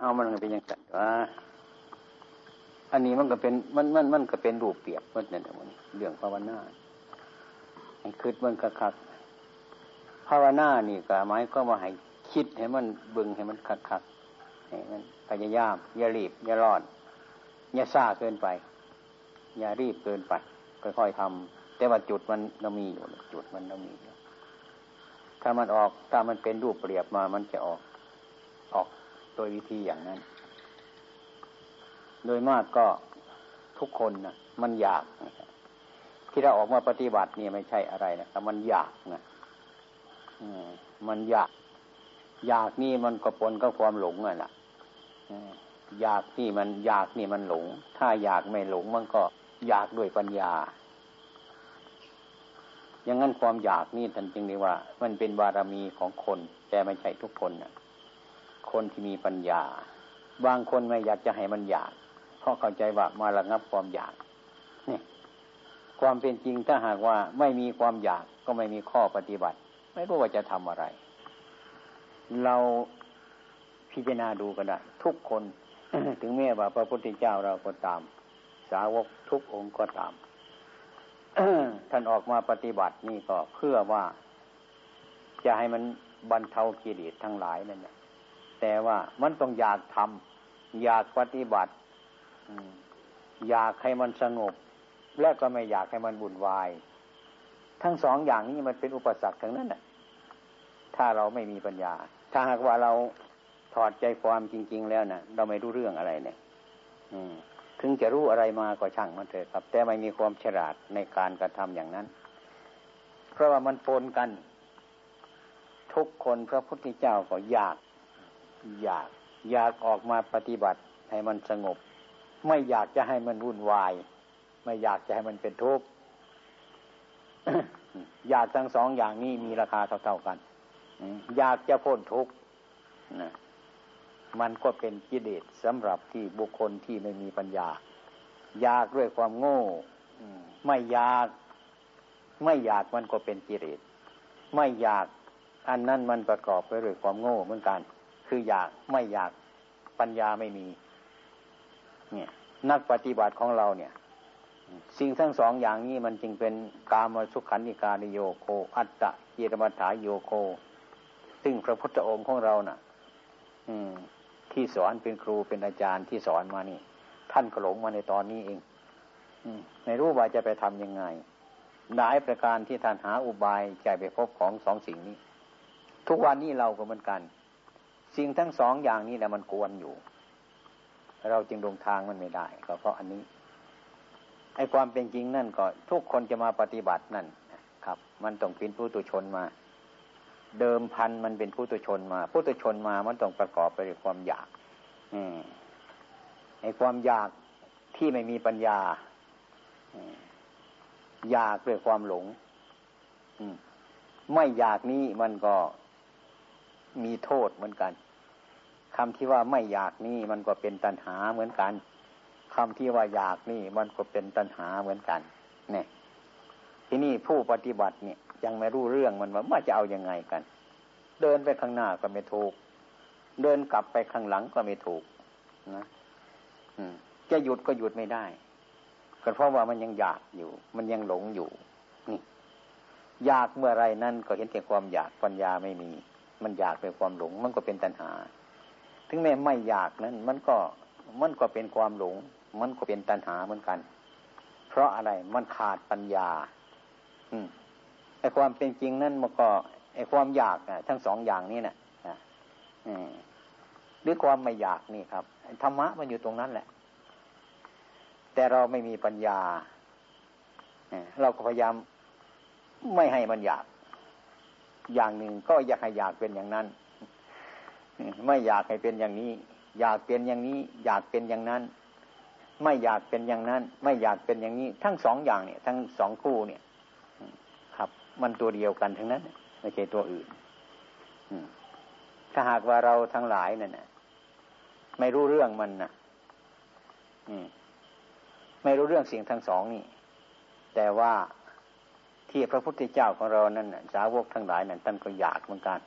เอามันเป็นยังไงวะอันนี้มันก็เป็นมันมันมันก็เป็นรูปเปียบมันเนี่ยมันเรื่องภาวนาให้คิดมันคักภาวนานี่ก็หมายก็มาให้คิดให้มันบึงให้มันคักๆให้มันพยายามอย่ารีบอย่าร้อนอย่าซ่าเกินไป อย่ารีบเกินไป ค่อยๆทำแต่ว่าจุดมันเรามีอยู่จุดมันเรามีอยู่ถ้ามันออกถ้ามันเป็นรูปเปรียบมามันจะออก ออก ดยวิธีอย่างนั้น โดยมากก็ทุกคนนะมันอยากที่เราออกมาปฏิบัตินี่ไม่ใช่อะไรนะแต่มันอยากนะมันอยาก อยากนี่มันก็ปนกับความหลงอะนะอยากนี่มันอยากนี่มันหลง ถ้าอยากไม่หลงมันก็อยากด้วยปัญญา อย่างนั้นความอยากนี่ท่านจึงเรียกว่า มันเป็นบารมีของคน แต่ไม่ใช่ทุกคนนะ คนที่มีปัญญา บางคนไม่อยากจะให้มันอยาก เพราะเข้าใจว่ามาระงับความอยากนี่ความเป็นจริงถ้าหากว่าไม่มีความอยากก็ไม่มีข้อปฏิบัติ ไม่รู้ว่าจะทำอะไร เราพิจารณาดูก็ได้ทุกคนถึงแม้ว่าพระพุทธเจ้าเราก็ตาม สาวกทุกองค์ก็ตามท่านออกมาปฏิบัตินี่ก็เพื่อว่า จะให้มันบรรเทากิเลสทั้งหลายนั่นแหละ แต่ว่ามันต้องอยากทำอยากปฏิบัติอยากให้มันสงบ และก็ไม่อยากให้มันบุญวาย ทั้งสองอย่างนี้มันเป็นอุปสรรคทั้งนั้นแหละถ้าเราไม่มีปัญญา ถ้าหากว่าเราถอดใจความจริง ๆ แล้วนะ่ะ เราไม่รู้เรื่องอะไรเนี่ย อืม ถึงจะรู้อะไรมาก็ช่างมันเถอะครับ แต่ไม่มีความฉลาดในการกระทำอย่างนั้น เพราะว่ามันปนกัน ทุกคนพระพุทธเจ้าก็อยาก อยาก อยากออกมาปฏิบัติให้มันสงบ ไม่อยากจะให้มันวุ่นวาย ไม่อยากจะให้มันเป็นทุกข์อยากทั้งสองอย่างนี้มีราคาเท่าๆกันอยากจะพ้นทุกข์นะมันก็เป็นกิเลสสำหรับที่บุคคลที่ไม่มีปัญญา อยากด้วยความโง่ไม่อยาก ไม่อยากมันก็เป็นกิเลสไม่อยาก อันนั้นมันประกอบไปด้วยความโง่เหมือนกัน คืออยากไม่อยากปัญญาไม่มี เนี่ย นักปฏิบัติของเราเนี่ย สิ่งทั้งสองอย่างนี้มันจึงเป็นกามสุขันธิการโยโค อัตตะเยรมัฐาโยโค ซึ่งพระพุทธองค์ของเรานะ่ะ อืม ที่สอนเป็นครูเป็นอาจารย์ที่สอนมานี่ ท่านก็หลงมาในตอนนี้เอง อืมไม่รู้ว่าจะไปทํำยังไงหลายประการที่ท่านหาอุบายใจไปพบของสองสิ่งนี้ ทุกวันนี้เราก็เหมือนกัน สิ่งทั้งสองอย่างนี้แหละมันกวนอยู่ เราจึงลงทางมันไม่ได้ ก็เพราะอันนี้ไอ้ความเป็นจริงนั่นก็ทุกคนจะมาปฏิบัตินั่นครับ มันต้องเป็นผู้ตุชนมา เดิมพันมันเป็นผู้ตุชนมา ผู้ตุชนมามันต้องประกอบไปด้วยความอยากไอ้ความอยากที่ไม่มีปัญญาอยากด้วยความหลงไม่อยากนี้มันก็ มีโทษเหมือนกันคำที่ว่าไม่อยากนี่มันก็เป็นตัณหาเหมือนกันคำที่ว่าอยากนี่มันก็เป็นตัณหาเหมือนกัน เนี่ย ที่นี่ผู้ปฏิบัติเนี่ย ยังไม่รู้เรื่องมันว่าจะเอาอยัางไงกัน เดินไปข้างหน้าก็ไม่ถูก เดินกลับไปข้างหลังก็ไม่ถูกนะจะหยุดก็หยุดไม่ได้ก็เพราะว่ามันยังอยากอยู่ มันยังหลงอยู่ นี่ อยากเมื่อไรนั่นก็เห็นแต่ความอยากปัญญาไม่มี มันอยากเป็นความหลง มันก็เป็นตัณหา ถึงแม้ไม่อยากนั้น มันก็มันก็เป็นความหลง มันก็เป็นตัณหาเหมือนกัน เพราะอะไรมันขาดปัญญา อืมไอความเป็นจริงนั่นมันก็ไอความอยากนะทั้งสองอย่างนี้นะ่ะหรือความไม่อยากนี่ครับธรรมะมันอยู่ตรงนั้นแหละ แต่เราไม่มีปัญญาเราก็พยายามไม่ให้มันอยาก อย่างหนึ่งก็อยากให้อยากเป็นอย่างนั้น ไม่อยากให้เป็นอย่างนี้ อยากเป็นอย่างนี้ อยากเป็นอย่างนั้น ไม่อยากเป็นอย่างนั้น ไม่อยากเป็นอย่างนี้ ทั้งสองอย่างเนี่ย ทั้งสองคู่เนี่ย ครับ มันตัวเดียวกันทั้งนั้นไม่ใช่ตัวอื่นถ้าหากว่าเราทั้งหลายนั่นนะไม่รู้เรื่องมันนะไม่รู้เรื่องสิ่งทั้งสองนี่ แต่ว่า ที่พระพุทธเจ้าของเรานั่นสาวกทั้งหลายนั่นท่านก็อยากเหมือนกัน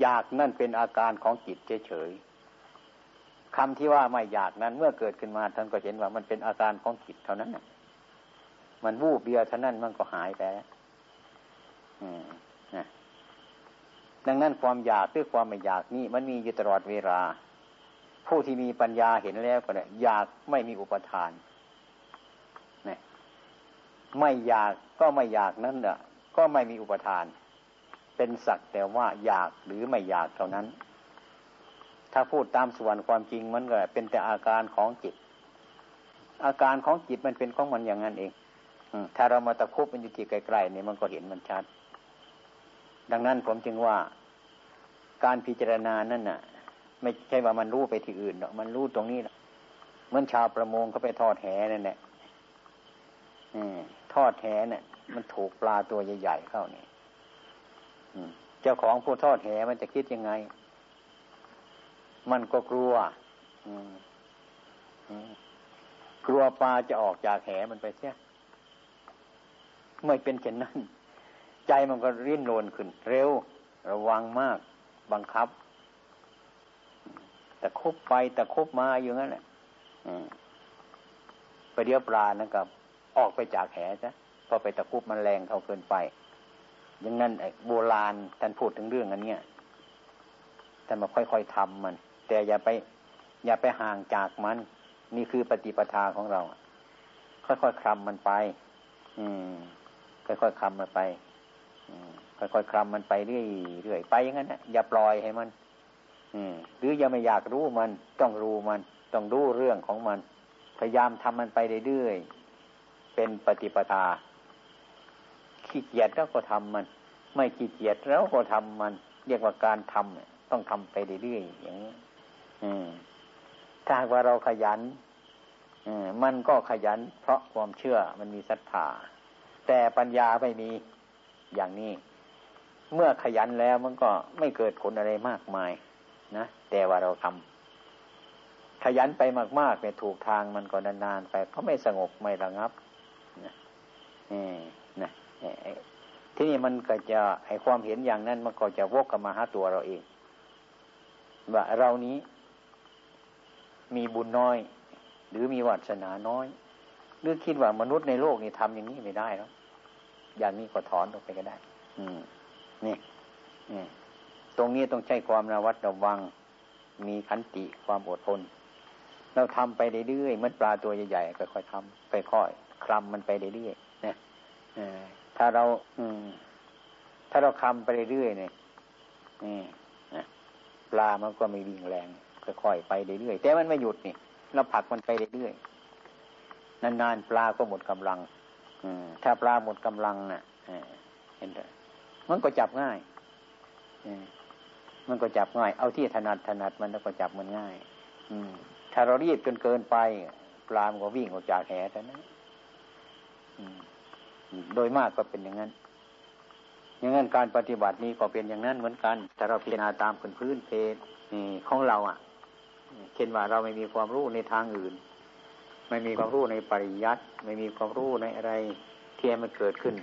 อยากนั่นเป็นอาการของจิตเฉยๆคำที่ว่าไม่อยากนั้น เมื่อเกิดขึ้นมาท่านก็เห็นว่ามันเป็นอาการของจิตเท่านั้นมันวูบเดียวเท่านั้นมันก็หายไปแล้วดังนั้นความอยากหรือความไม่อยากนี่มันมีอยู่ตลอดเวลา ผู้ที่มีปัญญาเห็นแล้วก็เนี่ยอยากไม่มีอุปทาน ไม่อยากก็ไม่อยากนั่นน่ะก็ไม่มีอุปทาน เป็นสักแต่ว่าอยากหรือไม่อยากเท่านั้น ถ้าพูดตามส่วนความจริงมันก็เป็นแต่อาการของจิต อาการของจิตมันเป็นของมันอย่างนั้นเองถ้าเรามาตะคุบมันอยู่ที่ไกลๆเนี่ยมันก็เห็นมันชัด ดังนั้นผมจึงว่าการพิจารณานั่นน่ะ ไม่ใช่ว่ามันรู้ไปที่อื่นหรอกมันรู้ตรงนี้แหละเหมือนชาวประมงเขาไปทอดแหนั่นแหละ ทอดแหเนี่ย มันถูกปลาตัวใหญ่ๆเข้านี่เจ้าของผู้ทอดแหมันจะคิดยังไง มันก็กลัวกลัวปลาจะออกจากแหมันไปเสียไม่เป็นเช่นนั้น ใจมันก็ริ้นโรนขึ้น เร็ว ระวังมาก บังคับแต่คบไปแต่คบมาอยู่งั้นแหละไปเดียวปลานะครับ ออกไปจากแหซะพอไปตะคุบมันแรงเท่าเกินไปอย่างนั้นโบราณท่านพูดถึงเรื่องอันเนี้ยท่านมาค่อยๆทำมัน แต่อย่าไป อย่าไปห่างจากมัน นี่คือปฏิปทาของเรา ค่อยๆคลำมันไป อืม ค่อยๆคลำมันไปอืมค่อยๆคลำมันไปเรื่อยๆไปอย่างนั้นนะอย่าปล่อยให้มัน อืม หรืออย่าไม่อยากรู้มัน ต้องรู้มัน ต้องรู้เรื่องของมัน พยายามทำมันไปเรื่อยๆ เป็นปฏิปทา ขี้เกียจแล้วก็ทำมัน ไม่ขี้เกียจแล้วก็ทำมัน เรียกว่าการทำต้องทำไปเรื่อยๆอย่างนี้ถ้าว่าเราขยันมันก็ขยัน เพราะความเชื่อมันมีศรัทธาแต่ปัญญาไม่มีอย่างนี้ เมื่อขยันแล้วมันก็ไม่เกิดผลอะไรมากมายนะแต่ว่าเราทำขยันไปมากๆเนี่ยถูกทางมันก็นานๆไปเขาไม่สงบไม่ระงับ นะที่นี่มันก็จะไอความเห็นอย่างนั้นมันก็จะวกกลับมาหาตัวเราเอง ว่าเรานี้ มีบุญน้อย หรือมีวาสนาน้อย หรือคิดว่ามนุษย์ในโลกนี้ทำอย่างนี้ไม่ได้แล้วอย่างนี้ก็ถอนออกไปก็ได้ อืมนี่นี่ตรงนี้ต้องใช้ความระวัดระวัง มีขันติความอดทน เราทำไปเรื่อยๆเมื่อปลาตัวใหญ่ๆค่อยๆทำค่อยๆคลำมันไปเรื่อยๆ ถ้าเราอืมถ้าเราคลำไปเรื่อยๆเนี่ยนี่ปลามันก็ไม่วิ่งแรงค่อยๆไปเรื่อยๆแต่มันไม่หยุดนี่เราผลักมันไปเรื่อยๆนานๆปลาก็หมดกำลังถ้าปลาหมดกำลังนะ่ะเห็นไหมมันก็จับง่ายมันก็จับง่าย เอาที่ถนัดถนัดมันแล้วก็จับมันง่าย อืม ถ้าเรารีบจนเกินไป ปลามันก็วิ่งออกจากแหแต่นั้น โดยมากก็เป็นอย่างนั้น อย่างนั้นการปฏิบัตินี้ก็เป็นอย่างนั้นเหมือนกัน แต่เราพิจารณาตามพื้นพื้นเพของเราอะ เช่นว่าเราไม่มีความรู้ในทางอื่น ไม่มีความรู้ในปริยัติไม่มีความรู้ในอะไรที่มันเกิดขึ้น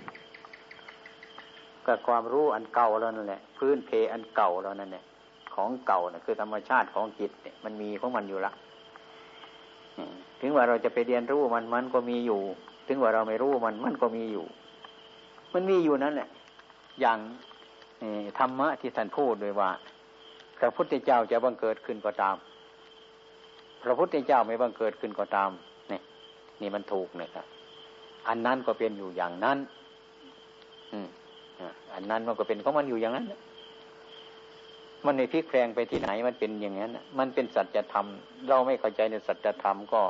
ก็ความรู้อันเก่าแล้วนั่นแหละพื้นเพอันเก่าแล้วนั่นแหละของเก่านะคือธรรมชาติของจิตเนี่ยมันมีของมันอยู่ละถึงว่าเราจะไปเรียนรู้มันมันก็มีอยู่ ถึงว่าเราไม่รู้มันมันก็มีอยู่ มันมีอยู่นั่นแหละ อย่างธรรมะที่ท่านพูดด้วยว่าพระพุทธเจ้าจะบังเกิดขึ้นก็ตาม พระพุทธเจ้าไม่บังเกิดขึ้นก็ตามนี่มันถูกเนี่ยครับ อันนั้นก็เป็นอยู่อย่างนั้น อืมอันนั้นมันก็เป็นของมันอยู่อย่างนั้นมันในพลิกแพลงไปที่ไหนมันเป็นอย่างนั้นมันเป็นสัจธรรม เราไม่เข้าใจในสัจธรรมก็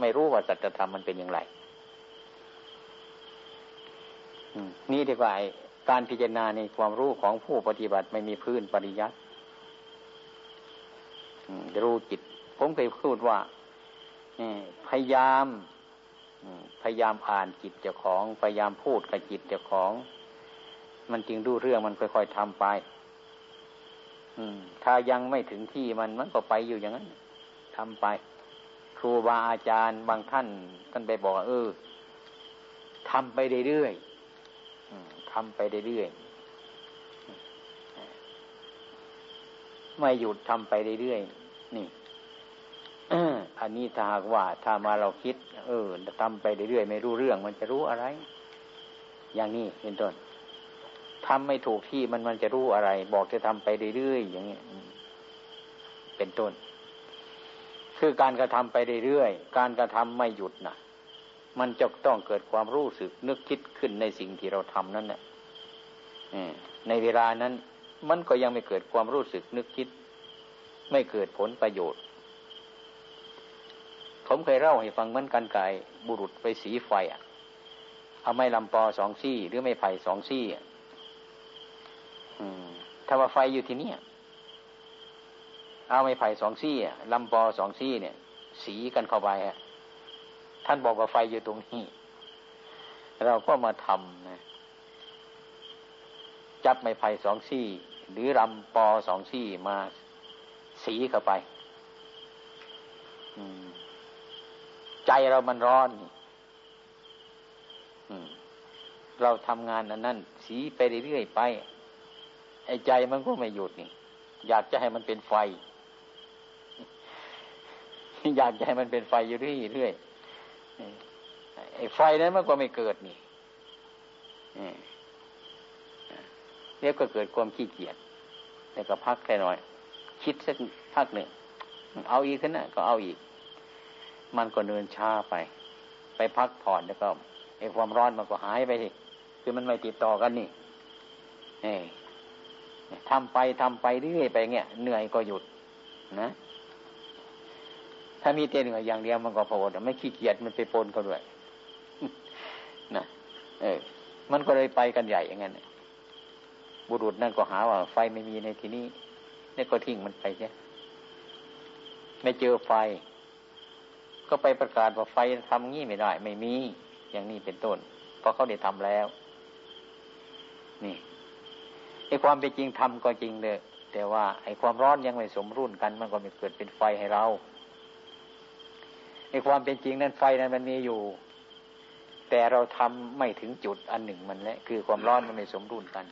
ไม่รู้ว่าสัจธรรมมันเป็นอย่างไร นี่ดีกว่าการพิจารณาในความรู้ของผู้ปฏิบัติไม่มีพื้นปริยัติรู้จิต ผมเคยพูดว่าพยายามพยายามอ่านจิตเจ้าของพยายามพูดกับจิตเจ้าของ มันจึงรู้เรื่องมันค่อยๆทำไป อืม ถ้ายังไม่ถึงที่มันมันก็ไปอยู่อย่างนั้นทำไป ครูบาอาจารย์บางท่านท่านไปบอกเออทำไปเรื่อยๆ ทำไปเรื่อยๆไม่หยุดทำไปเรื่อยๆนี่อันนี้ถ้าหากว่าถ้ามาเราคิด เออทำไปเรื่อยๆไม่รู้เรื่อง มันจะรู้อะไร อย่างนี้เป็นต้นทำไม่ถูกที่มันมันจะรู้อะไร บอกจะทำไปเรื่อยๆอย่างนี้เป็นต้น คือการกระทำไปเรื่อยๆการกระทำไม่หยุดนะ มันจะต้องเกิดความรู้สึกนึกคิดขึ้นในสิ่งที่เราทำนั่นแหละในเวลานั้น มันก็ยังไม่เกิดความรู้สึกนึกคิด ไม่เกิดผลประโยชน์ ผมเคยเล่าให้ฟังเหมือนกันไก่บุรุษไปสีไฟอะเอาไม้ลำปอสองซี่ หรือไม้ไผ่สองซี่ถ้าว่าไฟอยู่ที่นี่เอาไม้ไผ่สองซี่ลำปอสองซี่เนี่ย สีกันเข้าไปฮะ ท่านบอกว่าไฟอยู่ตรงนี้ เราก็มาทำนะจับไม้ไผ่สองซี่ หรือลำปอสองซี่มาสีเข้าไปใจเรามันร้อนเราทำงานอันนั้น สีไปเรื่อยๆไป ไอ้ใจมันก็ไม่หยุดนี่ อยากจะให้มันเป็นไฟ อยากจะให้มันเป็นไฟอยู่เรื่อยๆ ไอ้ไฟนั้นมันก็ไม่เกิดนี่เรียกก็เกิดความขี้เกียจแล้วก็พักแค่น้อย คิดสักพักหนึ่ง เอาอีกขึ้นนะก็เอาอีก มันก็เนินช้าไป ไปพักผ่อนแล้วก็ไอ้ความร้อนมันก็หายไปทีคือมันไม่ติดต่อกันนี่ทำไปทำไปเรื่อยไปเงี้ยเหนื่อยก็หยุดนะ ถ้ามีเต้นเหนื่อยอย่างเดียวมันก็พอไม่ขี้เกียจมันไปปนเขาด้วยนะเออ มันก็เลยไปกันใหญ่อย่างนั้นบุรุษนั่นก็หาว่า ไฟไม่มีในที่นี้นี่ก็ทิ้งมันไปใช่ไม่เจอไฟ ก็ไปประกาศว่าไฟทำงี้ไม่ได้ ไม่มี อย่างนี้เป็นต้นเพราะเขาได้ทำแล้ว นี่ไอ้ความเป็นจริงทำก็จริงเลยแต่ว่าไอ้ความร้อนยังไม่สมรุ่นกัน มันก็ไม่เกิดเป็นไฟให้เรา ไอ้ความเป็นจริงนั้นไฟนั้นมันมีอยู่ แต่เราทำไม่ถึงจุดอันหนึ่งมันแหละคือความร้อนมันไม่สมรุ่นกัน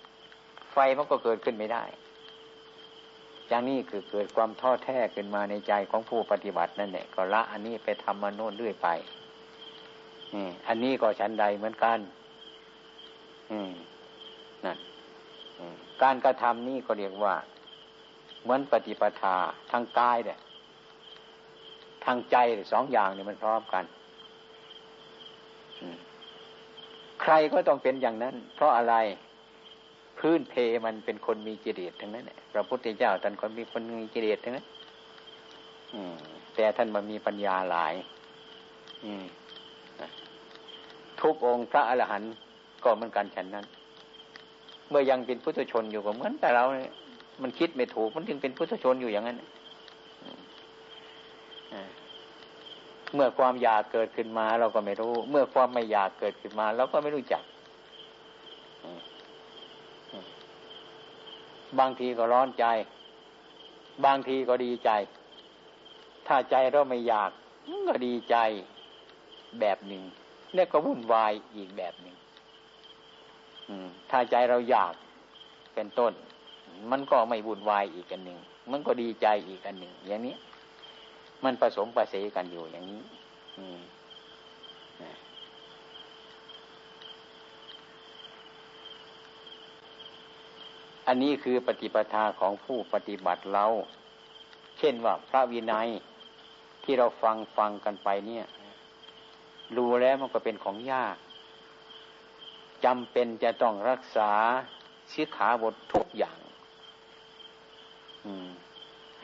ไฟมันก็เกิดขึ้นไม่ได้อย่างนี้คือเกิดความท้อแท้ขึ้นมาในใจของผู้ปฏิบัตินั่นแหละก็ละ อันนี้ไปทำมาโน่นเรื่อยไปอันนี้ก็ชั้นใดเหมือนกันอืมนั่นการกระทำนี่ก็เรียกว่า เหมือนปฏิปทาทางกายเนี่ย ทางใจสองอย่างเนี่ยมันพร้อมกันใครก็ต้องเป็นอย่างนั้น เพราะอะไรพื้นเพมันเป็นคนมีกิเลสทั้งนั้นเนี่ยพระพุทธเจ้าท่านคนมีคนมีกิเลสทั้งนั้นแต่ท่านมันมีปัญญาหลายทุกองค์พระอรหันต์ก็เหมือนกันฉันนั้น เมื่อยังเป็นพุทธชนอยู่ก็เหมือนแต่เราเนี่ยมันคิดไม่ถูกมันถึงเป็นพุทธชนอยู่อย่างนั้น เมื่อความอยากเกิดขึ้นมา เราก็ไม่รู้ เมื่อความไม่อยากเกิดขึ้นมา เราก็ไม่รู้จัก บางทีก็ร้อนใจ บางทีก็ดีใจ ถ้าใจเราไม่อยากก็ดีใจแบบหนึ่งแล้วก็วุ่นวายอีกแบบหนึ่งถ้าใจเราอยากเป็นต้น มันก็ไม่วุ่นวายอีกอันหนึ่งมันก็ดีใจอีกอันหนึ่งอย่างนี้ มันผสมประเสกันอยู่อย่างนี้อันนี้คือปฏิปทาของผู้ปฏิบัติเรา เช่นว่าพระวินัยที่เราฟังฟังกันไปเนี่ยรู้แล้วมันก็เป็นของยากจำเป็นจะต้องรักษาสิขาบททุกอย่าง อืม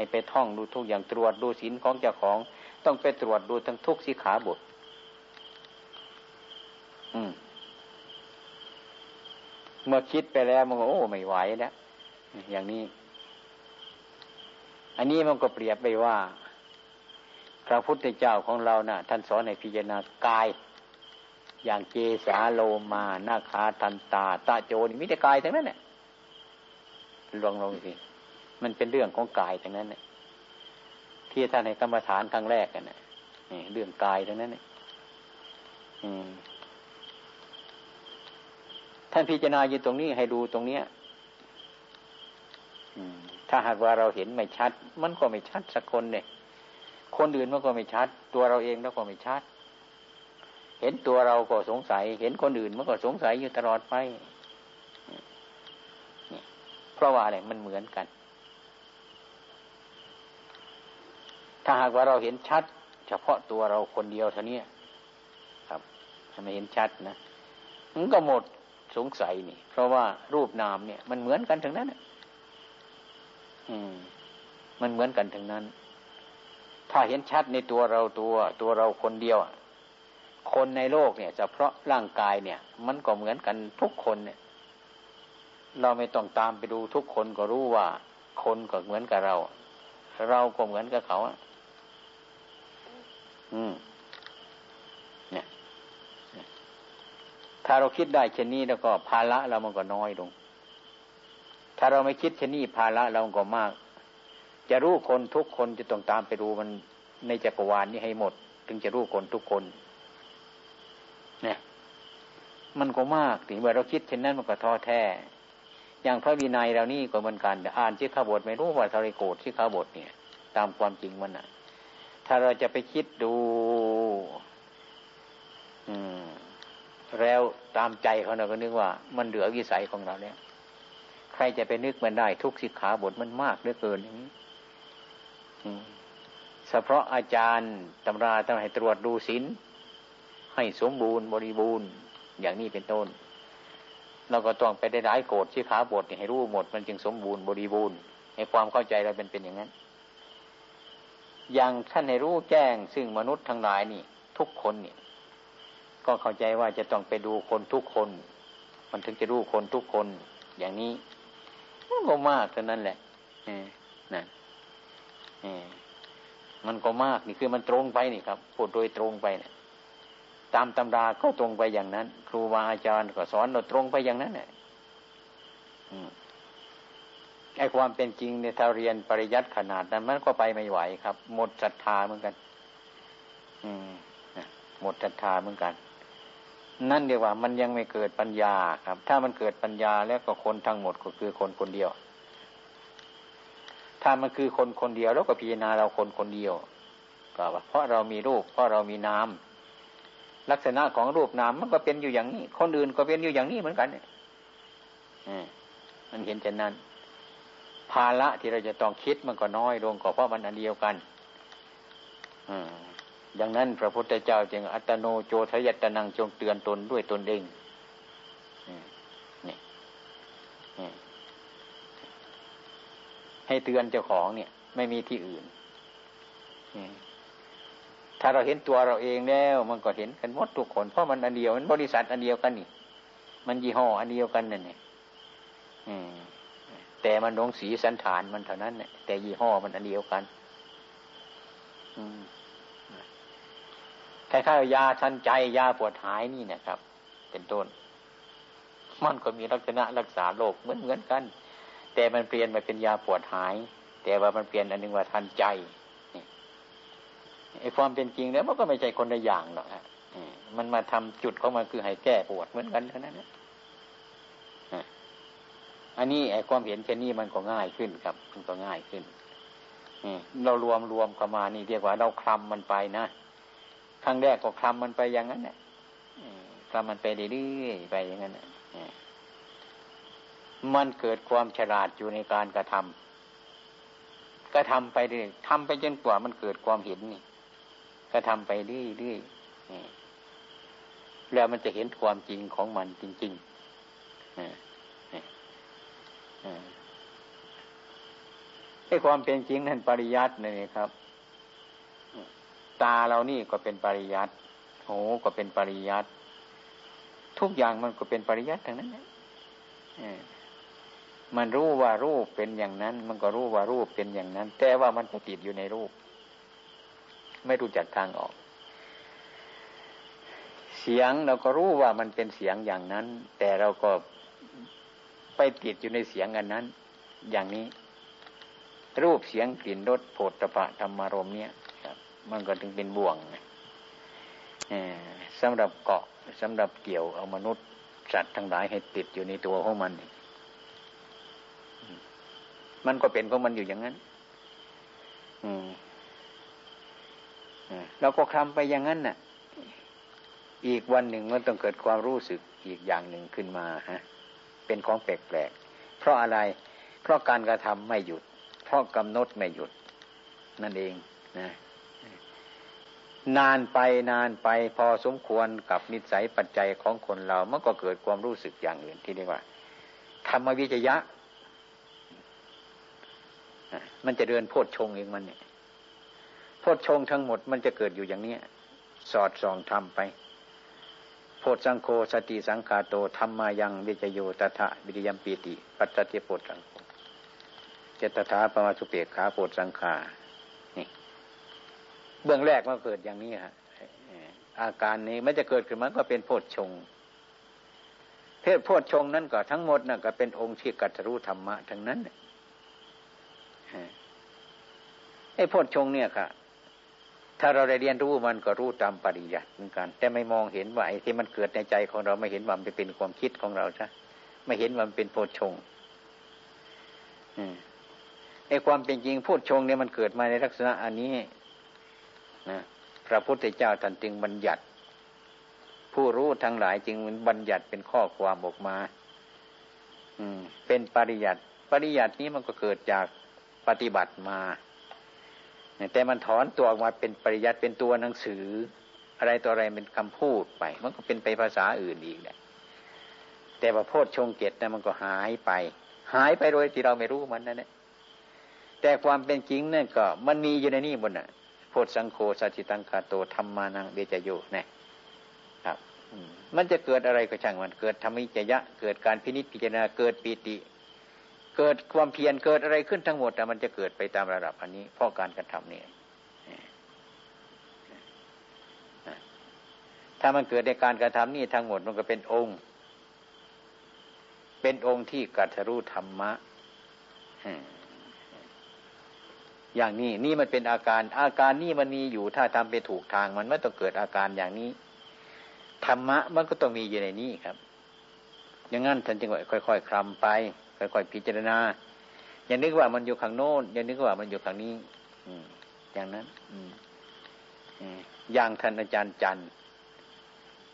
ให้ไปท่องดูทุกอย่างตรวจดูศีลของเจ้าของ ต้องไปตรวจดูทั้งทุกสิขาบท อืม เมื่อคิดไปแล้วมันก็โอ้ไม่ไหวแล้วอย่างนี้ อันนี้มันก็เปรียบไปว่า พระพุทธเจ้าของเรานะ่ะ ท่านสอนในพิจารณากาย อย่างเจสาโลมานาคาทันตา ตาโจนี่มิต่กายทั้งนั้นเนี่ยลองลองสิ มันเป็นเรื่องของกายทั้งนั้นเนี่ยที่ท่านในกรรมฐานครั้งแรกกันเนี่ยเรื่องกายทั้งนั้นเนี่ยท่านพิจารณาอยู่ตรงนี้ให้ดูตรงเนี้ยถ้าหากว่าเราเห็นไม่ชัด มันก็ไม่ชัดสักคนเนี่ย คนอื่นมันก็ไม่ชัด ตัวเราเองแล้วก็ไม่ชัด เห็นตัวเราก็สงสัย เห็นคนอื่นมันก็สงสัยอยู่ตลอดไปเพราะว่าอะไรมันเหมือนกัน ถ้าหากว่าเราเห็นชัด เฉพาะตัวเราคนเดียวเท่านี้ครับทำไมเห็นชัดนะมันก็หมดสงสัยนี่ เพราะว่ารูปนามเนี่ย มันเหมือนกันถึงนั้นอืม มันเหมือนกันถึงนั้น ถ้าเห็นชัดในตัวเราตัว ตัวเราคนเดียวคนในโลกเนี่ยเฉพาะร่างกายเนี่ย มันก็เหมือนกันทุกคนเนี่ย เราไม่ต้องตามไปดูทุกคนก็รู้ว่า คนก็เหมือนกับเรา เราก็เหมือนกับเขา อืมเนี่ย ถ้าเราคิดได้เช่นนี้แล้วก็ภาระเรามันก็น้อยลง ถ้าเราไม่คิดเช่นนี้ภาระเราก็มาก จะรู้คนทุกคนจะต้องตามไปดูมันในจักรวาลนี้ให้หมด ถึงจะรู้คนทุกคน เนี่ย มันก็มากถึงเมื่อเราคิดเช่นนั้นมันก็ท้อแท้อย่างพระวินัยเรานี่ก็เหมือนกันอ่านที่ข้าบทไม่รู้ว่าทรโกดที่ข้าบทเนี่ย ตามความจริงมันอะ ถ้าเราจะไปคิดดูแล้วตามใจเขาเราก็นึกว่า มันเหลือวิสัยของเราแล้วใครจะไปนึกมันได้ทุกสิกขาบทมันมากเหลือเกินอย่างนี้เฉพาะอาจารย์ตำราต้องให้ตรวจดูศีลให้สมบูรณ์บริบูรณ์ อย่างนี้เป็นต้น เราก็ต้องไปได้ร้ายโกรธที่ขาบทให้รู้หมด มันจึงสมบูรณ์บริบูรณ์ให้ความเข้าใจเราเป็นเป็นอย่างนั้น อย่างท่านให้รู้แจ้ง ซึ่งมนุษย์ทั้งหลายนี่ ทุกคนเนี่ย ก็เข้าใจว่าจะต้องไปดูคนทุกคน มันถึงจะรู้คนทุกคน อย่างนี้มันก็มากเท่านั้นแหละนั่นมันก็มากนี่คือมันตรงไปนี่ครับพูดโดยตรงไปเนี่ยตามตำราก็ตรงไปอย่างนั้น ครูบาอาจารย์ก็สอนเราตรงไปอย่างนั้นเนี่ย อ้ความเป็นจริงเนี่ยถ้าเรียนปริยัติขนาดนั้นมันก็ไปไม่ไหวครับ หมดศรัทธาเหมือนกัน อืมหมดศรัทธาเหมือนกัน นั่นเดียว่า มันยังไม่เกิดปัญญาครับ ถ้ามันเกิดปัญญาแล้วก็คนทั้งหมดก็คือคนคนเดียว ถ้ามันคือคนคนเดียวแล้วก็พิจารณาเราคนคนเดียวก็ว่าเพราะเรามีรูป เพราะเรามีนามลักษณะของรูปนามมันก็เป็นอยู่อย่างนี้ คนอื่นก็เป็นอยู่อย่างนี้เหมือนกันเนี่ยมันเห็นเช่นนั้น ภาระที่เราจะต้องคิดมันก็น้อยลงก็เพราะมันอันเดียวกันดังนั้นพระพุทธเจ้าจึงอัตโนโจทยัตนังจงเตือนตนด้วยตนเองนี่ให้เตือนเจ้าของเนี่ย ไม่มีที่อื่นถ้าเราเห็นตัวเราเองแล้ว มันก็เห็นกันหมดทุกคนเพราะมันอันเดียวมันบริษัทอันเดียวกันนี่ มันยี่ห้ออันเดียวกันนั่นนี่ แต่มันลงสีสันฐานมันเท่านั้นเนี่ยแต่ยี่ห้อมันอันเดียวกันคล้ายๆยาทันใจยาปวดหายนี่นะครับ เป็นต้น มันก็มีลักษณะรักษาโรคเหมือนเหมือนกัน แต่มันเปลี่ยนมาเป็นยาปวดหาย แต่ว่ามันเปลี่ยนอันนึงว่าทันใจไอ้ความเป็นจริงแล้วมันก็ไม่ใช่คนละอย่างหรอกฮะมันมาทำจุดของมันคือให้แก้ปวดเหมือนกันเท่านั้นนะ อันนี้ไอ้ความเห็นแค่นี้มันก็ง่ายขึ้นครับ มันก็ง่ายขึ้นเรารวมรวมเข้ามานี่เรียกว่าเราคลำมันไปนะครั้งแรกก็คลำมันไปอย่างนั้นเนี่ยคลำมันไปเรื่อยๆไปอย่างนั้นมันเกิดความฉลาดอยู่ในการกระทำกระทำไปเรื่อยทำไปจนกว่ามันเกิดความเห็นนี่กระทำไปเรื่อยๆแล้วมันจะเห็นความจริงของมันจริงๆ ไอ้ความเป็นจริงนั่นปริยัตินี่ครับ ตาเรานี่ก็เป็นปริยัติหูก็เป็นปริยัติทุกอย่างมันก็เป็นปริยัติทั้งนั้นมันรู้ว่ารูปเป็นอย่างนั้น มันก็รู้ว่ารูปเป็นอย่างนั้น แต่ว่ามันติดอยู่ในรูป ไม่รู้จักทางออก เสียงเราก็รู้ว่ามันเป็นเสียงอย่างนั้น แต่เราก็ ไปติดอยู่ในเสียงอันนั้น อย่างนี้ รูปเสียงกลิ่นรสโผฏฐะธรรมารมเนี่ยครับ มันก็ถึงเป็นบ่วงสำหรับเกาะสำหรับเกี่ยวเอามนุษย์สัตว์ทั้งหลายให้ติดอยู่ในตัวของมัน มันก็เป็นของมันอยู่อย่างนั้น อืมเราก็คลำไปอย่างนั้นน่ะ อีกวันหนึ่งมันต้องเกิดความรู้สึกอีกอย่างหนึ่งขึ้นมาฮะ เป็นของแปลกๆเพราะอะไร เพราะการกระทำไม่หยุด เพราะกำหนดไม่หยุด นั่นเองนะนานไปนานไปพอสมควรกับนิสัยปัจจัยของคนเรามันก็เกิดความรู้สึกอย่างอื่นที่เรียกว่า ธรรมวิจยะ มันจะเดินโพดชงเองมันเนี่ยโพดชงทั้งหมดมันจะเกิดอยู่อย่างนี้สอดส่องทำไป โพดสังโฆสติสังขาโตธรรมายังวิจโยตถะวิริยมปีติ ปัจจติโพดสังโฆเจตถาปมาสุเปกขาโพดสังขานี่เบื้องแรกมันเกิดอย่างนี้ฮะอาการนี้มันจะเกิดขึ้นมาก็เป็นโพดชงเพศโพดชงนั้นก็ทั้งหมดนั่นก็เป็นองค์ที่กัตรู้ธรรมะทั้งนั้นไอ้โพดชงเนี่ยค่ะ ถ้าเราได้เรียนรู้มันก็รู้ตามปริยัติเหมือนกัน แต่ไม่มองเห็นว่าไอ้ที่มันเกิดในใจของเราไม่เห็นว่ามันเป็นความคิดของเราใช่ไม่เห็นว่ามันเป็นโพดชงไอ้ความเป็นจริงโพดชงเนี่ยมันเกิดมาในลักษณะอันนี้นะพระพุทธเจ้าท่านจึงบัญญัติ ผู้รู้ทั้งหลายจึงบัญญัติเป็นข้อความออกมา อืม เป็นปริยัติปริยัตินี้มันก็เกิดจากปฏิบัติมา แต่มันถอนตัวออกมาเป็นปริยัติเป็นตัวหนังสือ อะไรตัวอะไรเป็นคำพูดไป มันก็เป็นไปภาษาอื่นอีกแหละแต่ว่าโพชฌงเกตนะมันก็หายไป หายไปโดยที่เราไม่รู้มันนั่นแหละแต่ความเป็นจริงนั่นก็ มันมีอยู่ในนี่บนน่ะโพธสังโฆสัจิตังคาโตธรรมานังเวจโยนี่ยครับมันจะเกิดอะไรก็ช่างมันเกิดธรรมิจยะ เกิดการพินิจพิจารณาเกิดปีติ เกิดความเพียรเกิดอะไรขึ้นทั้งหมดแต่มันจะเกิดไปตามระดับอันนี้ เพราะการกระทำนี่ถ้ามันเกิดในการกระทำนี่ทั้งหมดมันก็เป็นองค์ เป็นองค์ที่กัตรู้ธรรมะอย่างนี้นี่มันเป็นอาการ อาการนี่มันมีอยู่ถ้าทำไปถูกทางมันไม่ต้องเกิดอาการอย่างนี้ธรรมะมันก็ต้องมีอยู่ในนี้ครับอย่างนั้นท่านจึงว่าค่อยๆคลำไป ค่อยๆพิจารณา อย่านึกว่ามันอยู่ข้างโน้นอย่านึกว่ามันอยู่ข้างนี้ อือย่างนั้น อือย่างท่านอาจารย์จัน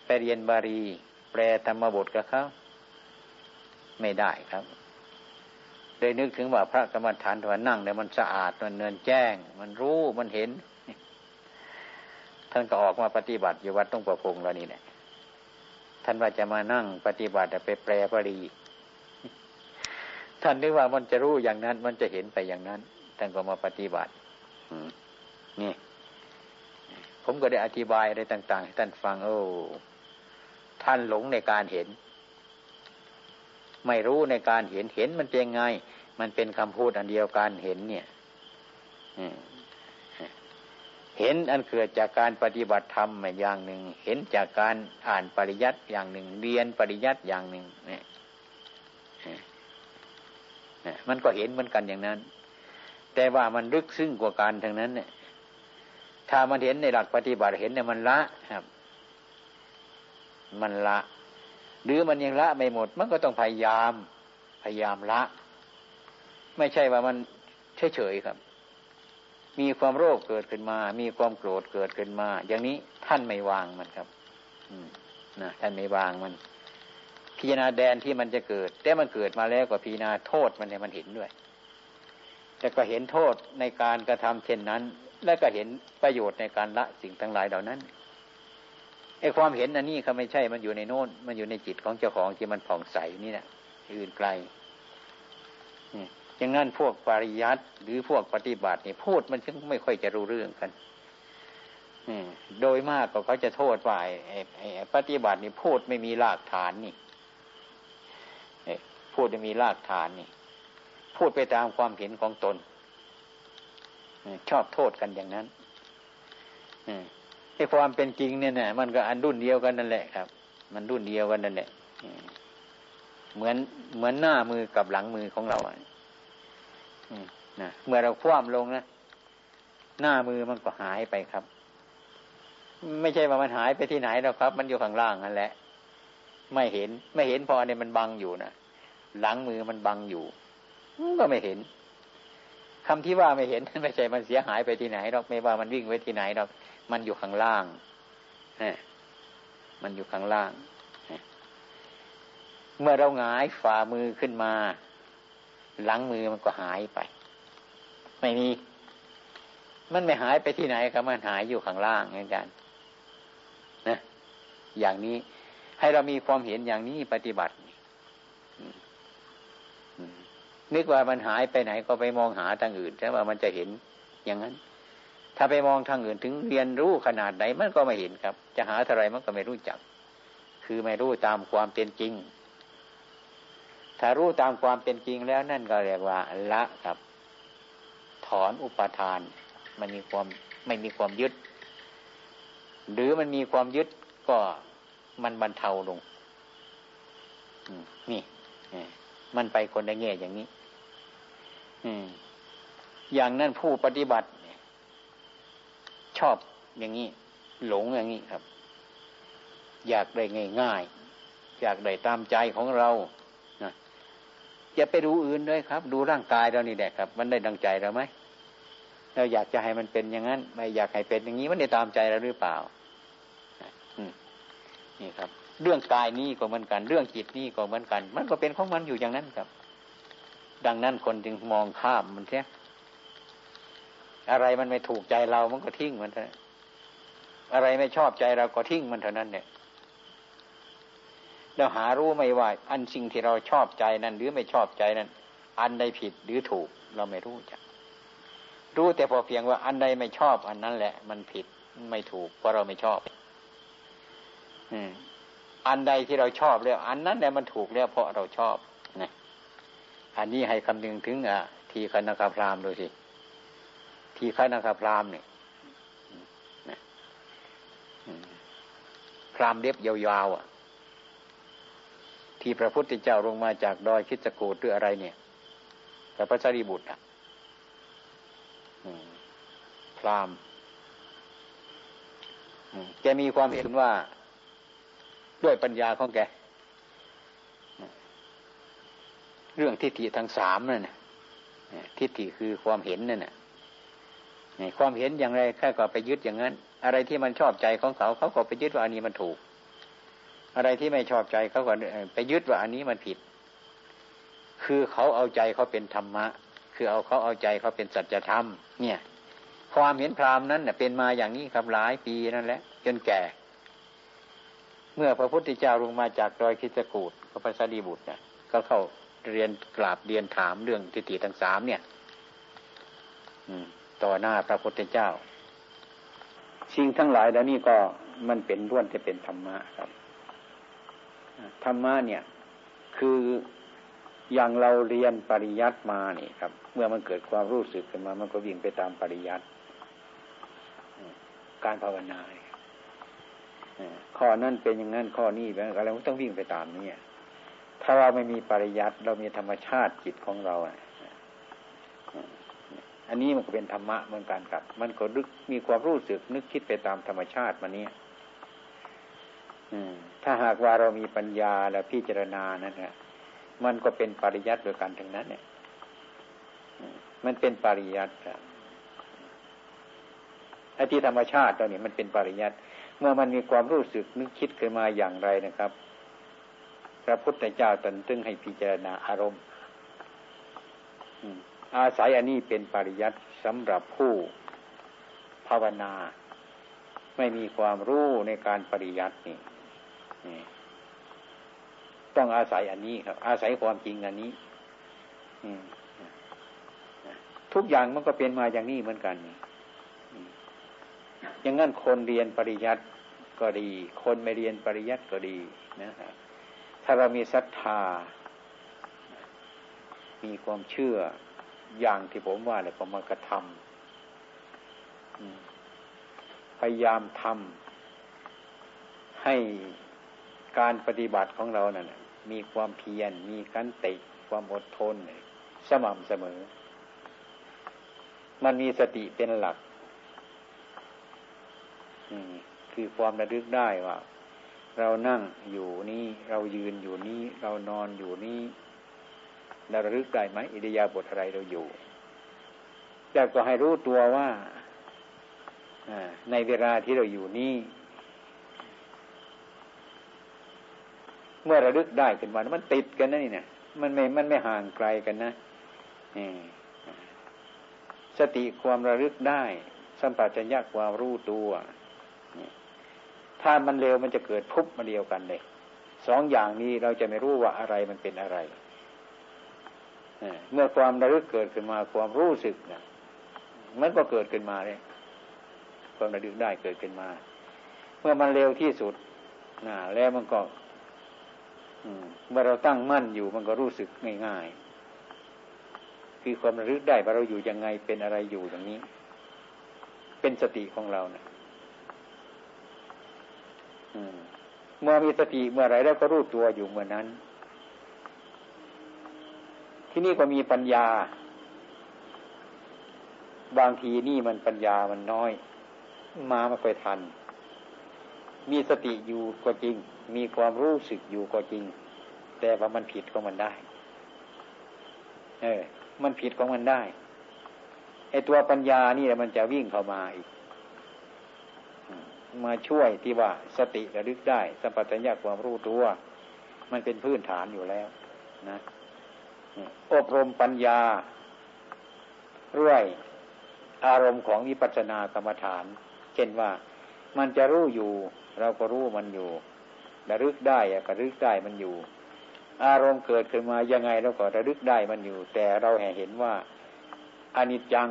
ไปเรียนบาลี แปลธรรมบทกับเขาไม่ได้ครับเลยนึกถึงว่าพระกรรมฐานตัวนั่งเนี่ยมันสะอาดมันเนินแจ้ง มันรู้มันเห็น ท่านก็ออกมาปฏิบัติอยู่วัดต้องประพงแล้วนี่แหละท่านว่าจะมานั่งปฏิบัติไปแปลปรี ท่านนึกว่ามันจะรู้อย่างนั้น มันจะเห็นไปอย่างนั้นท่านก็มาปฏิบัตินี่ ผมก็ได้อธิบายอะไรต่าง ๆ ให้ท่านฟัง โอ้ท่านหลงในการเห็น ไม่รู้ในการเห็นเห็นมันเป็นไง มันเป็นคำพูดอันเดียวกันเห็นเนี่ยเห็นอันเกิดจากการปฏิบัติธรรมอย่างหนึ่ง เห็นจากการอ่านปริยัติอย่างหนึ่ง เรียนปริยัติอย่างหนึ่งเนี่ย มันก็เห็นเหมือนกันอย่างนั้น แต่ว่ามันลึกซึ้งกว่าการทั้งนั้นเนี่ย ถ้ามันเห็นในหลักปฏิบัติเห็นเนี่ยมันละครับ มันละ หรือมันยังละไม่หมด มันก็ต้องพยายาม พยายามละ ไม่ใช่ว่ามันเฉยๆครับ มีความโรคเกิดขึ้นมา มีความโกรธเกิดขึ้นมา อย่างนี้ท่านไม่วางมันครับ อืมนะท่านไม่วางมัน พิจารณาแดนที่มันจะเกิด แต่มันเกิดมาแล้วก็พิจารณาโทษมันเนี่ยมันเห็นด้วย แต่ก็เห็นโทษในการกระทำเช่นนั้น และก็เห็นประโยชน์ในการละสิ่งทั้งหลายเหล่านั้นไอ้ความเห็นอันนี้เขาไม่ใช่มันอยู่ในโน้น มันอยู่ในจิตของเจ้าของที่มันผ่องใสนี่แหละอื่นไกลอย่างนั้นพวกปริยัติหรือพวกปฏิบัตินี่พูดมันจึงไม่ค่อยจะรู้เรื่องกันโดยมากก็เขาจะโทษว่าไอ้ปฏิบัตินี่พูดไม่มีรากฐานนี่ พูดไม่มีรากฐานนี่ พูดไปตามความเห็นของตนชอบโทษกันอย่างนั้นไอ้ความเป็นจริงเนี่ยนะมันก็อันรุ่นเดียวกันนั่นแหละครับ มันรุ่นเดียวกันนั่นแหละเหมือนเหมือนหน้ามือกับหลังมือของเราอะนะเมื่อเราคว่ำลงนะหน้ามือมันก็หายไปครับ ไม่ใช่ว่ามันหายไปที่ไหนแล้วครับ มันอยู่ข้างล่างนั่นแหละ ไม่เห็นไม่เห็นพอเนี่ยมันบังอยู่นะ หลังมือมันบังอยู่ก็ไม่เห็นคำที่ว่าไม่เห็นไม่ใช่มันเสียหายไปที่ไหนหรอกไม่ว่ามันวิ่งไว้ที่ไหนหรอกมันอยู่ข้างล่างมันอยู่ข้างล่าง เมื่อเราหงายฝ่ามือขึ้นมา หลังมือมันก็หายไป ไม่มี มันไม่หายไปที่ไหนครับมันหายอยู่ข้างล่างเหมือนกันนะอย่างนี้ให้เรามีความเห็นอย่างนี้ปฏิบัติ นึกว่ามันหายไปไหนก็ไปมองหาทางอื่นแต่ว่ามันจะเห็นอย่างนั้น ถ้าไปมองทางอื่นถึงเรียนรู้ขนาดไหนมันก็ไม่เห็นครับ จะหาเท่าไรมันก็ไม่รู้จัก คือไม่รู้ตามความเป็นจริง ถ้ารู้ตามความเป็นจริงแล้วนั่นก็เรียกว่า ละครับ ถอนอุปทาน มันมีความไม่มีความยึด หรือมันมีความยึดก็มันบรรเทาลงนี่มันไปคนในแง่อย่างนี้ อย่างนั้นผู้ปฏิบัติชอบอย่างนี้ หลงอย่างนี้ครับ อยากได้ง่ายๆอยากได้ตามใจของเรานะอย่าไปดูอื่นด้วยครับ ดูร่างกายเรานี่แหละครับ มันได้ดังใจเราไหมเราอยากจะให้มันเป็นอย่างนั้น ไม่อยากให้เป็นอย่างนี้มันได้ตามใจเราหรือเปล่านี่ครับ เรื่องกายนี้ก็เหมือนกัน เรื่องจิตนี้ก็เหมือนกัน มันก็เป็นของมันอยู่อย่างนั้นครับ ดังนั้นคนจึงมองข้ามมันเสียอะไรมันไม่ถูกใจเรามันก็ทิ้งมันเถอะอะไรไม่ชอบใจเราก็ทิ้งมันเท่านั้นเนี่ยเราหารู้ไม่ว่า อันสิ่งที่เราชอบใจนั้น หรือไม่ชอบใจนั้น อันใดผิดหรือถูก เราไม่รู้จัก รู้แต่พอเพียงว่าอันใดไม่ชอบ อันนั้นแหละ มันผิดไม่ถูกเพราะเราไม่ชอบ อืม อันใดที่เราชอบแล้ว อันนั้นแหละมันถูกแล้วเพราะเราชอบ อันนี้ให้คำนึงถึงอะทีคณะพรามดูสิทีคณะพรามเนี่ยพรามเล็บยาวๆอะ ที่พระพุทธเจ้าลงมาจากดอยคิดสกูดหรืออะไรเนี่ยแต่พระสารีบุตรอะพรามแกมีความเห็นว่าด้วยปัญญาของแก เรื่องทิฏฐิทั้งสามนั่นทิฏฐิคือความเห็นนั่นนะความเห็นอย่างไรแค่ก็ไปยึดอย่างนั้น อะไรที่มันชอบใจของเขาเขาก็ไปยึดว่าอันนี้มันถูก อะไรที่ไม่ชอบใจเขาก็ไปยึดว่าอันนี้มันผิด คือเขาเอาใจเขาเป็นธรรมะ คือเอาเขาเอาใจเขาเป็นสัจธรรม เนี่ย ความเห็นพรามนั้นเป็นมาอย่างนี้ครับหลายปีนั่นแหละจนแก่ เมื่อพระพุทธเจ้าลงมาจากดอยคิสกูดพระพัสดีบุตรเนี่ยก็เข้า เรียนกราบเรียนถามเรื่องทิฏฐิทั้งสามเนี่ยต่อหน้าพระพุทธเจ้า สิ่งทั้งหลายแล้วนี่ก็มันเป็นร่วนจะเป็นธรรมะครับธรรมะเนี่ย คืออย่างเราเรียนปริยัติมานี่ครับ เมื่อมันเกิดความรู้สึกขึ้นมา มันก็วิ่งไปตามปริยัติการภาวนาข้อนั้นเป็นอย่างนั้นข้อนี้เป็นอะไรมันต้องวิ่งไปตามนี้ ถ้าเราไม่มีปริยัติเรามีธรรมชาติจิตของเราอันนี้มันก็เป็นธรรมะเหมือนกันครับ มันก็นึกมีความรู้สึกนึกคิดไปตามธรรมชาติมันนี้ถ้าหากว่าเรามีปัญญาและพิจารณานั่นแหละมันก็เป็นปริยัติโดยการทั้งนั้น เนี่ยมันเป็นปริยัติไอ้ที่ธรรมชาติตัวนี้มันเป็นปริยัติเมื่อมันมีความรู้สึกนึกคิดขึ้นมาอย่างไรนะครับ ระพุทธเจ้าตรัสตึงให้พิจารณาอารมณ์อาศัยอันนี้เป็นปริยัติสำหรับผู้ภาวนา ไม่มีความรู้ในการปริยัตินี่ต้องอาศัยอันนี้ครับ อาศัยความจริงอันนี้ทุกอย่างมันก็เป็นมาอย่างนี้เหมือนกันอย่างนั้นคนเรียนปริยัติก็ดี คนไม่เรียนปริยัติก็ดีนะครับ ถ้าเรามีศรัทธา มีความเชื่ออย่างที่ผมว่าเนี่ยผมมากระทำพยายามทำให้การปฏิบัติของเรานะ่ะมีความเพียร มีกันติความอดทน สม่ำเสมอ มันมีสติเป็นหลักคือความระลึกได้ว่า เรานั่งอยู่นี้ เรายืนอยู่นี้ เรานอนอยู่นี้เราระลึกได้ไหมอิริยาบถอะไรเราอยู่จะก็ให้รู้ตัวว่าในเวลาที่เราอยู่นี้เมื่อระลึกได้ขึ้นมามันติดกันนะนี่เนี่ยมันไม่มันไม่ห่างไกลกันนะสติความระลึกได้ สัมปชัญญะความรู้ตัว ถ้ามันเร็วมันจะเกิดพุบมาเดียวกันเลยสองอย่างนี้เราจะไม่รู้ว่าอะไรมันเป็นอะไรเมื่อความระลึกเกิดขึ้นมาความรู้สึกนะมันก็เกิดขึ้นมาเลยความระลึกได้เกิดขึ้นมา เมื่อมันเร็วที่สุดนะแล้วมันก็เมื่อเราตั้งมั่นอยู่มันก็รู้สึกง่ายๆคือความระลึกได้ว่าเราอยู่ยังไงเป็นอะไรอยู่อย่างนี้ เป็นสติของเราเนะ เมื่อมีสติเมื่อไรแล้วก็รู้ตัวอยู่เมื่อนั้น ที่นี่ก็มีปัญญา บางทีนี่มันปัญญามันน้อย มาไม่ค่อยทัน มีสติอยู่ก็จริง มีความรู้สึกอยู่ก็จริง แต่ว่ามันผิดของมันได้ เออ มันผิดของมันได้ไอตัวปัญญานี่มันจะวิ่งเข้ามาอีก มาช่วยที่ว่าสติระลึกได้สัมปชัญญะความรู้ตัว มันเป็นพื้นฐานอยู่แล้ว นะอบรมปัญญาเรื่อยอารมณ์ของวิปัสสนากรรมฐาน เช่นว่ามันจะรู้อยู่ เราก็รู้มันอยู่ระลึกได้ก็ระลึกได้มันอยู่ อารมณ์เกิดขึ้นมายังไงเราก็ระลึกได้มันอยู่ แต่เราแห่เห็นว่าอนิจจัง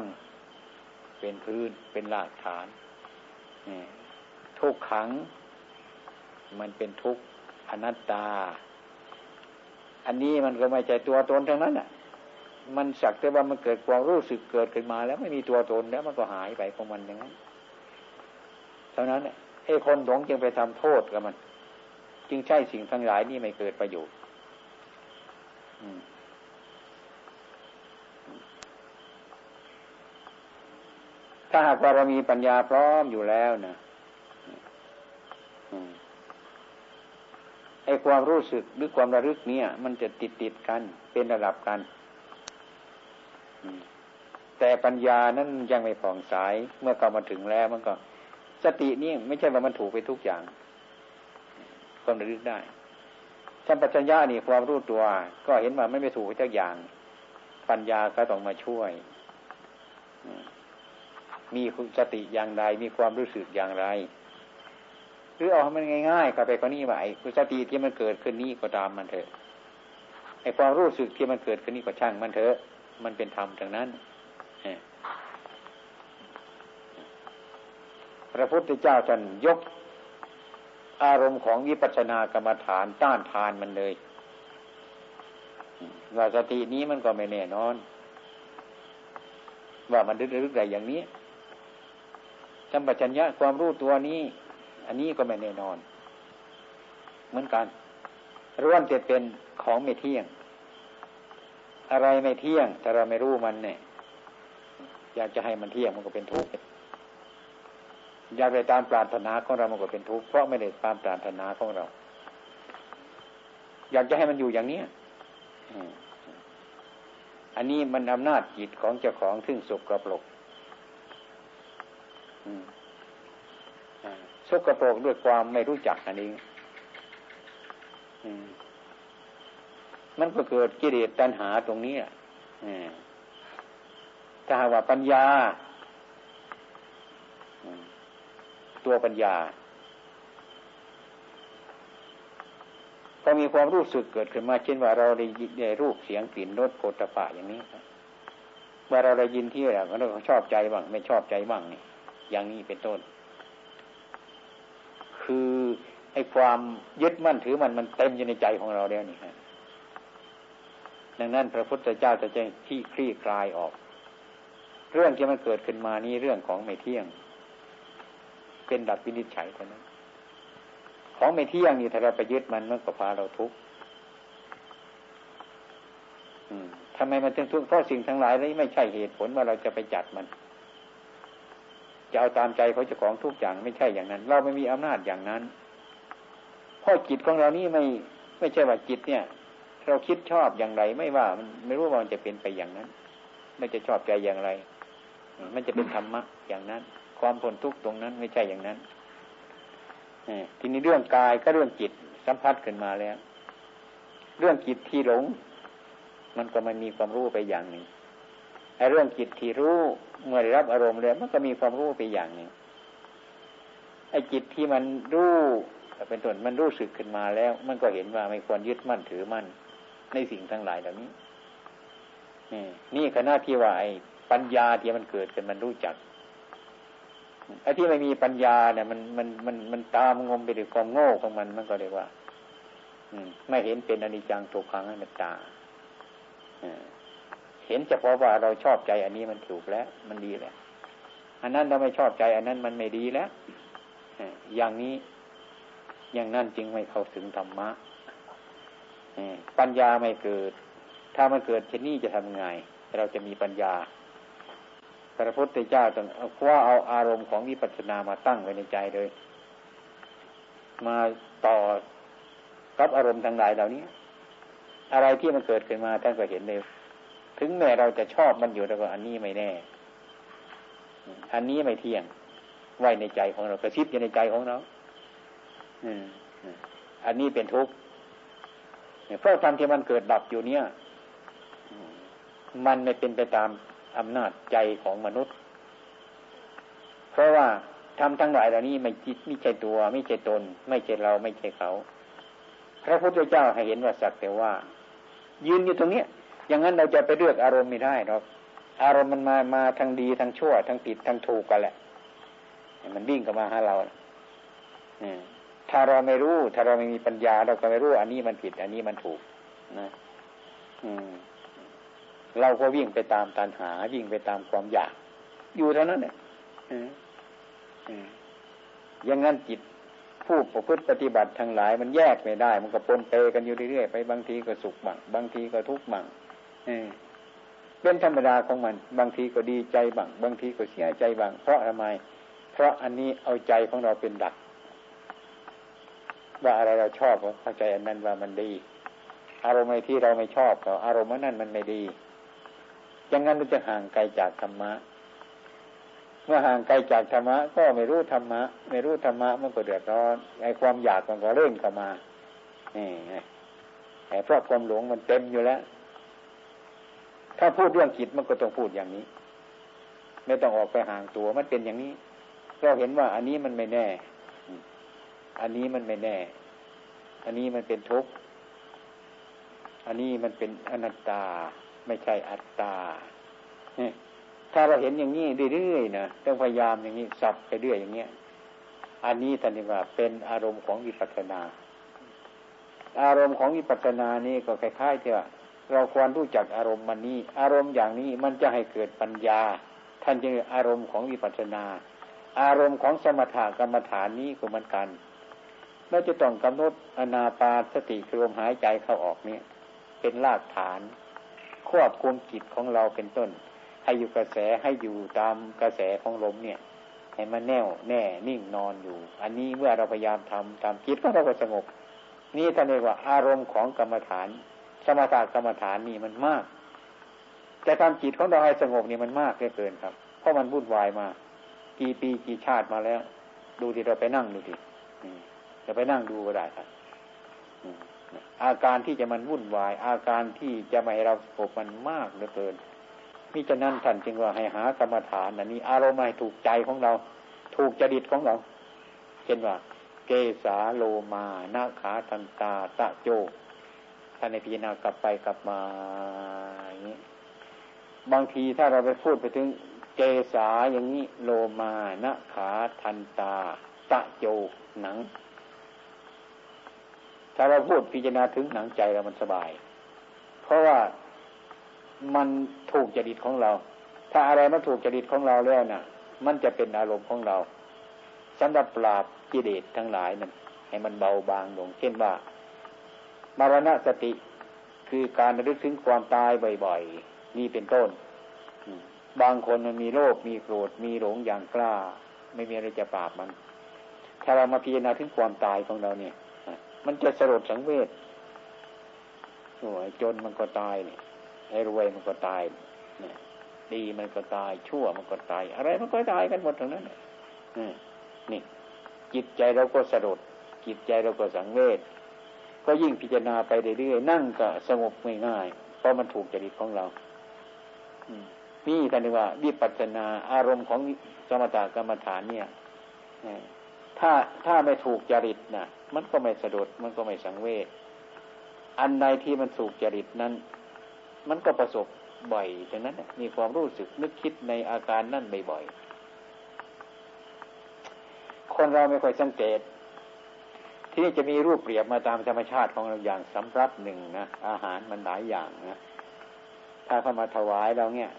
เป็นพื้นเป็นรากฐาน ทุกขัง มันเป็นทุกอนัตตา อันนี้มันก็ไม่ใช่ตัวตนทั้งนั้นอะ มันสักแต่ว่ามันเกิดความรู้สึกเกิดขึ้นมาแล้วไม่มีตัวตนแล้วมันก็หายไปของมันอย่างนั้นเท่านั้นไอ้คนหลงจึงไปทำโทษกับมัน จึงใช่สิ่งทั้งหลายนี่ไม่เกิดประโยชน์ถ้าหากว่าเรามีปัญญาพร้อมอยู่แล้วนะ ไอ้ความรู้สึกหรือความระลึกเนี่ย มันจะติดติดกัน เป็นระดับกันแต่ปัญญานั้นยังไม่ผ่องใสเมื่อเข้ามาถึงแล้วมันก็ สตินี่ไม่ใช่ว่ามันถูกไปทุกอย่างความระลึกได้สัมปชัญญะนี่ความรู้ตัว ก็เห็นว่าไม่ไปถูกทุกอย่าง ปัญญาก็ต้องมาช่วย มีสติอย่างไรมีความรู้สึกอย่างไร หรือเอามันง่ายๆกับไปก็นี่ว่าไอ้สติที่มันเกิดขึ้นนี้ก็ตามมันเถอะไอ้ความรู้สึกที่มันเกิดขึ้นนี้ก็ช่างมันเถอะ มันเป็นธรรมทางนั้นพระพุทธเจ้าท่านยก อารมณ์ของวิปัสสนากรรมฐานต้านทานมันเลยว่าสตินี้มันก็ไม่แน่นอน ว่ามันรึกๆไรอย่างนี้สัมปชัญญะความรู้ตัวนี้ อันนี้ก็ไม่แน่นอน เหมือนกันร่วมจะเป็นของไม่เที่ยง อะไรไม่เที่ยง แต่เราไม่รู้มันเนี่ยอยากจะให้มันเที่ยงมันก็เป็นทุกข์อยากได้ตามปรารถนาของเรามันก็เป็นทุกข์เพราะไม่ได้ตามปรารถนาของเรา อยากจะให้มันอยู่อย่างนี้อันนี้มันอำนาจจิตของเจ้าของซึ่งสกรปรก สกรปรกด้วยความไม่รู้จักอันนี้มันก็เกิดกิเลสตัณหาตรงนี้ถ้าหากว่าปัญญา ตัวปัญญาพอมีความรู้สึกเกิดขึ้นมา เช่นว่าเราได้ยินได้รูปเสียงกลิ่นรสโผฏฐปะอย่างนี้ว่าเราได้ยินที่อะไรเราชอบใจบ้าง ไม่ชอบใจบ้างนี่อย่างนี้เป็นต้น คือไอ้ความยึดมั่นถือมันมันเต็มอยู่ในใจของเราแล้วนี่ฮะดังนั้นพระพุทธเจ้าจะจะที่คลี่คลายออก เรื่องที่มันเกิดขึ้นมานี้เรื่องของไม่เที่ยง เป็นดับวินิจฉัยเท่านั้นของไม่เที่ยงนี่ถ้าเราไปยึดมันมันก็พาเราทุกข์ทำไมมันถึงทุกข์เพราะสิ่งทั้งหลายนี้ไม่ใช่เหตุผลว่าเราจะไปจัดมัน จะเอาตามใจเขาจะของทุกอย่างไม่ใช่อย่างนั้น เราไม่มีอำนาจอย่างนั้นเพราะจิตของเรานี่ไม่ไม่ใช่ว่าจิตเนี่ย เราคิดชอบอย่างไร ไม่ว่ามันไม่รู้ว่ามันจะเป็นไปอย่างนั้นไม่จะชอบใจอย่างไร มันจะเป็นธรรมะอย่างนั้น ความพ้นทุกข์ตรงนั้นไม่ใช่อย่างนั้นทีนี้เรื่องกายก็เรื่องจิตสัมผัสขึ้นมาแล้ว เรื่องจิตที่หลง มันก็มันมีความรู้ไปอย่างหนึ่ง เรื่องจิตที่รู้เมื่อได้รับอารมณ์แล้วมันก็มีความรู้ไปอย่างนึ่งไอ้จิตที่มันรู้เป็นต้นมันรู้สึกขึ้นมาแล้ว มันก็เห็นว่าไม่ควรยึดมั่นถือมั่นในสิ่งทั้งหลายเหล่านี้นี่ขณะที่ว่าไอ้ปัญญาที่มันเกิดขึ้นมันรู้จักไอ้ที่ไม่มีปัญญาเนี่ยมันมันมันมันตามงมไปด้วยความโง่ของมันมันก็เรียกว่า อืม ไม่เห็นเป็นอนิจจังทุกขังอนัตตา เห็นเฉพาะว่าเราชอบใจอันนี้มันถูกแล้ว มันดีแล้ว อันนั้นเราไม่ชอบใจ อันนั้นมันไม่ดีแล้วอย่างนี้อย่างนั้นจึงไม่เข้าถึงธรรมะปัญญาไม่เกิด ถ้ามันเกิดเช่นนี้จะทำไง เราจะมีปัญญา พระพุทธเจ้าต้องคว้าเอาอารมณ์ของวิปัสสนามาตั้งไว้ในใจเลย มาต่อกับอารมณ์ทั้งหลายเหล่านี้ อะไรที่มันเกิดขึ้นมาท่านก็เห็นเลย ถึงแม้เราจะชอบมันอยู่แต่ว่าอันนี้ไม่แน่ อันนี้ไม่เที่ยง ไว้ในใจของเรากระซิบอยู่ในใจของเราอันนี้เป็นทุกข์เพราะความที่มันเกิดดับอยู่เนี่ย มันไม่เป็นไปตามอำนาจใจของมนุษย์ เพราะว่าทำทั้งหลายเหล่านี้ไม่จิตไม่ใช่ตัว ไม่ใช่ตน ไม่ใช่เราไม่ใช่เขา พระพุทธเจ้าให้เห็นว่าสักแต่ว่า ยืนอยู่ตรงเนี้ย อย่างนั้นเราจะไปเลือกอารมณ์ไม่ได้หรอกอารมณ์มันมามาทางดีทางชั่วทางผิดทางถูกกันแหละมันวิ่งเข้ามาหาเราถ้าเราไม่รู้ ถ้าเราไม่มีปัญญา เราก็ไม่รู้ อันนี้มันผิด อันนี้มันถูกนะอืม เราก็วิ่งไปตามตัณหา วิ่งไปตามความอยาก อยู่เท่านั้นเนี่ยอย่างนั้นจิตผู้ประพฤติปฏิบัติทั้งหลาย มันแยกไม่ได้ มันก็ปนเปกันอยู่เรื่อยๆไปบางทีก็สุขบ้างบางทีก็ทุกข์บ้าง เป็นธรรมดาของมัน บางทีก็ดีใจบ้างบางทีก็เสียใจบ้างเพราะทำไม เพราะอันนี้เอาใจของเราเป็นดัก ว่าอะไรเราชอบเข้าใจอันนั้นว่ามันดี อารมณ์ที่เราไม่ชอบก็อารมณ์นั้นมันไม่ดีอย่างนั้นมันจะห่างไกลจากธรรมะ เมื่อห่างไกลจากธรรมะ ก็ไม่รู้ธรรมะ ไม่รู้ธรรมะมันก็เดือดร้อนไอ้ความอยากมันก็เร่งเข้ามานี่ไอ้เพราะความหลงมันเต็มอยู่แล้ว ถ้าพูดเรื่องจิตมันก็ต้องพูดอย่างนี้ ไม่ต้องออกไปห่างตัวมันเป็นอย่างนี้ เราเห็นว่าอันนี้มันไม่แน่ อันนี้มันไม่แน่ อันนี้มันเป็นทุกข์อันนี้มันเป็นอนัตตา ไม่ใช่อัตตาถ้าเราเห็นอย่างนี้เรื่อยๆนะต้องพยายามอย่างนี้สับไปเรื่อยอย่างเงี้ยอันนี้ท่านเรียกว่าเป็นอารมณ์ของวิปัสสนา อารมณ์ของวิปัสสนานี่ก็คล้ายๆที่ว่า เราควรรู้จักอารมณ์มันนี้ อารมณ์อย่างนี้มันจะให้เกิดปัญญา ท่านจึงอารมณ์ของวิปัสสนา อารมณ์ของสมถะกรรมฐานนี้ก็เหมือนกันเราจะต้องกำหนดอนาปาสติคือลมหายใจเข้าออกเนี่ย เป็นรากฐาน ควบคุมจิตของเราเป็นต้น ให้อยู่กระแสให้อยู่ตามกระแสของลมเนี่ยให้มันแน่วแน่นิ่งนอนอยู่ อันนี้เมื่อเราพยายามทำตามจิตของเราก็สงบ นี่ท่านเรียกว่าอารมณ์ของกรรมฐาน สมถะกรรมฐานนี่มันมาก แต่ทำจิตของเราให้สงบนี่มันมากเหลือเกินครับ เพราะมันวุ่นวายมา กี่ปีกี่ชาติมาแล้ว ดูที่เราไปนั่งดูดิจะไปนั่งดูก็ได้ครับอาการที่จะมันวุ่นวาย อาการที่จะไม่ให้เราสงบมันมากเหลือเกินมิฉะนั้นท่านจึงว่าให้หากรรมฐานอันนี้ อารมณ์ให้ถูกใจของเรา ถูกจริตของเรา เช่นว่า เกสาโลมานาขาตันตาตะโจ ท่าในพิจารณากลับไปกลับมาอย่างนี้บางทีถ้าเราไปพูดไปถึงเกสาอย่างนี้โลมานาขาทันตาตะโจหนัง ถ้าเราพูดพิจารณาถึงหนังใจเรามันสบาย เพราะว่ามันถูกจริตของเรา ถ้าอะไรมันถูกจริตของเราแล้วนะ่ะ มันจะเป็นอารมณ์ของเราสำหรับปราบกิเลสทั้งหลายนั้นให้มันเบาบางลงเช่นว่า มรณะสติคือการระลึกถึงความตายบ่อยๆนี่เป็นต้น บางคนมันมีโรคมีโกรธมีหลงอย่างกล้า ไม่มีอะไรจะปราบมัน ถ้าเรามาพิจารณาถึงความตายของเราเนี่ย มันจะสลดสังเวชโอ้ยจนมันก็ตายเนี่ยไอ้รวยมันก็ตายเนี่ยดีมันก็ตายชั่วมันก็ตาย อะไรมันก็ตายกันหมดทั้งนั้นนี่จิตใจเราก็สะดุดจิตใจเราก็สังเวช ก็ยิ่งพิจารณาไปเรื่อยๆนั่งก็สงบง่ายๆเพราะมันถูกจริตของเรานี่ท่านเรียกว่าวิปัสสนาอารมณ์ของสมถกรรมฐานเนี่ยถ้าถ้าไม่ถูกจริตนะมันก็ไม่สะดุดมันก็ไม่สังเวชอันใดที่มันถูกจริตนั้น มันก็ประสบบ่อยดังนั้นมีความรู้สึกนึกคิดในอาการนั่นบ่อยๆคนเราไม่ค่อยสังเกต ที่นี่จะมีรูปเปรียบมาตามธรรมชาติของเราอย่างสำรับหนึ่งนะอาหารมันหลายอย่างนะถ้าเข้ามาถวายเราเนี่ย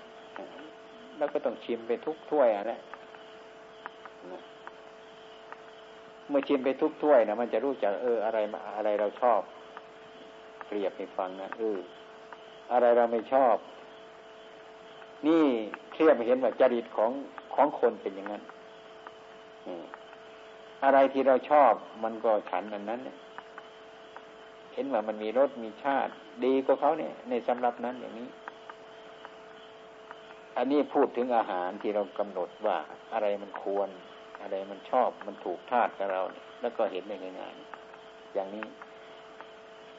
แล้วก็ต้องชิมไปทุกถ้วยอะไรเมื่อชิมไปทุกถ้วยนะมันจะรู้จักเอออะไรอะไรเราชอบเปรียบให้ฟังนะเอออะไรเราไม่ชอบ นี่เทียบเห็นว่าจริตของของคนเป็นอย่างนั้น อะไรที่เราชอบมันก็ฉันอันนั้นเนี่ยเห็นว่ามันมีรสมีชาติ ดีกว่าเขาเนี่ย ในสำหรับนั้นอย่างนี้ อันนี้พูดถึงอาหารที่เรากำหนดว่าอะไรมันควร อะไรมันชอบมันถูกธาตุกับเราเนี่ยแล้วก็เห็นได้ง่ายๆอย่างนี้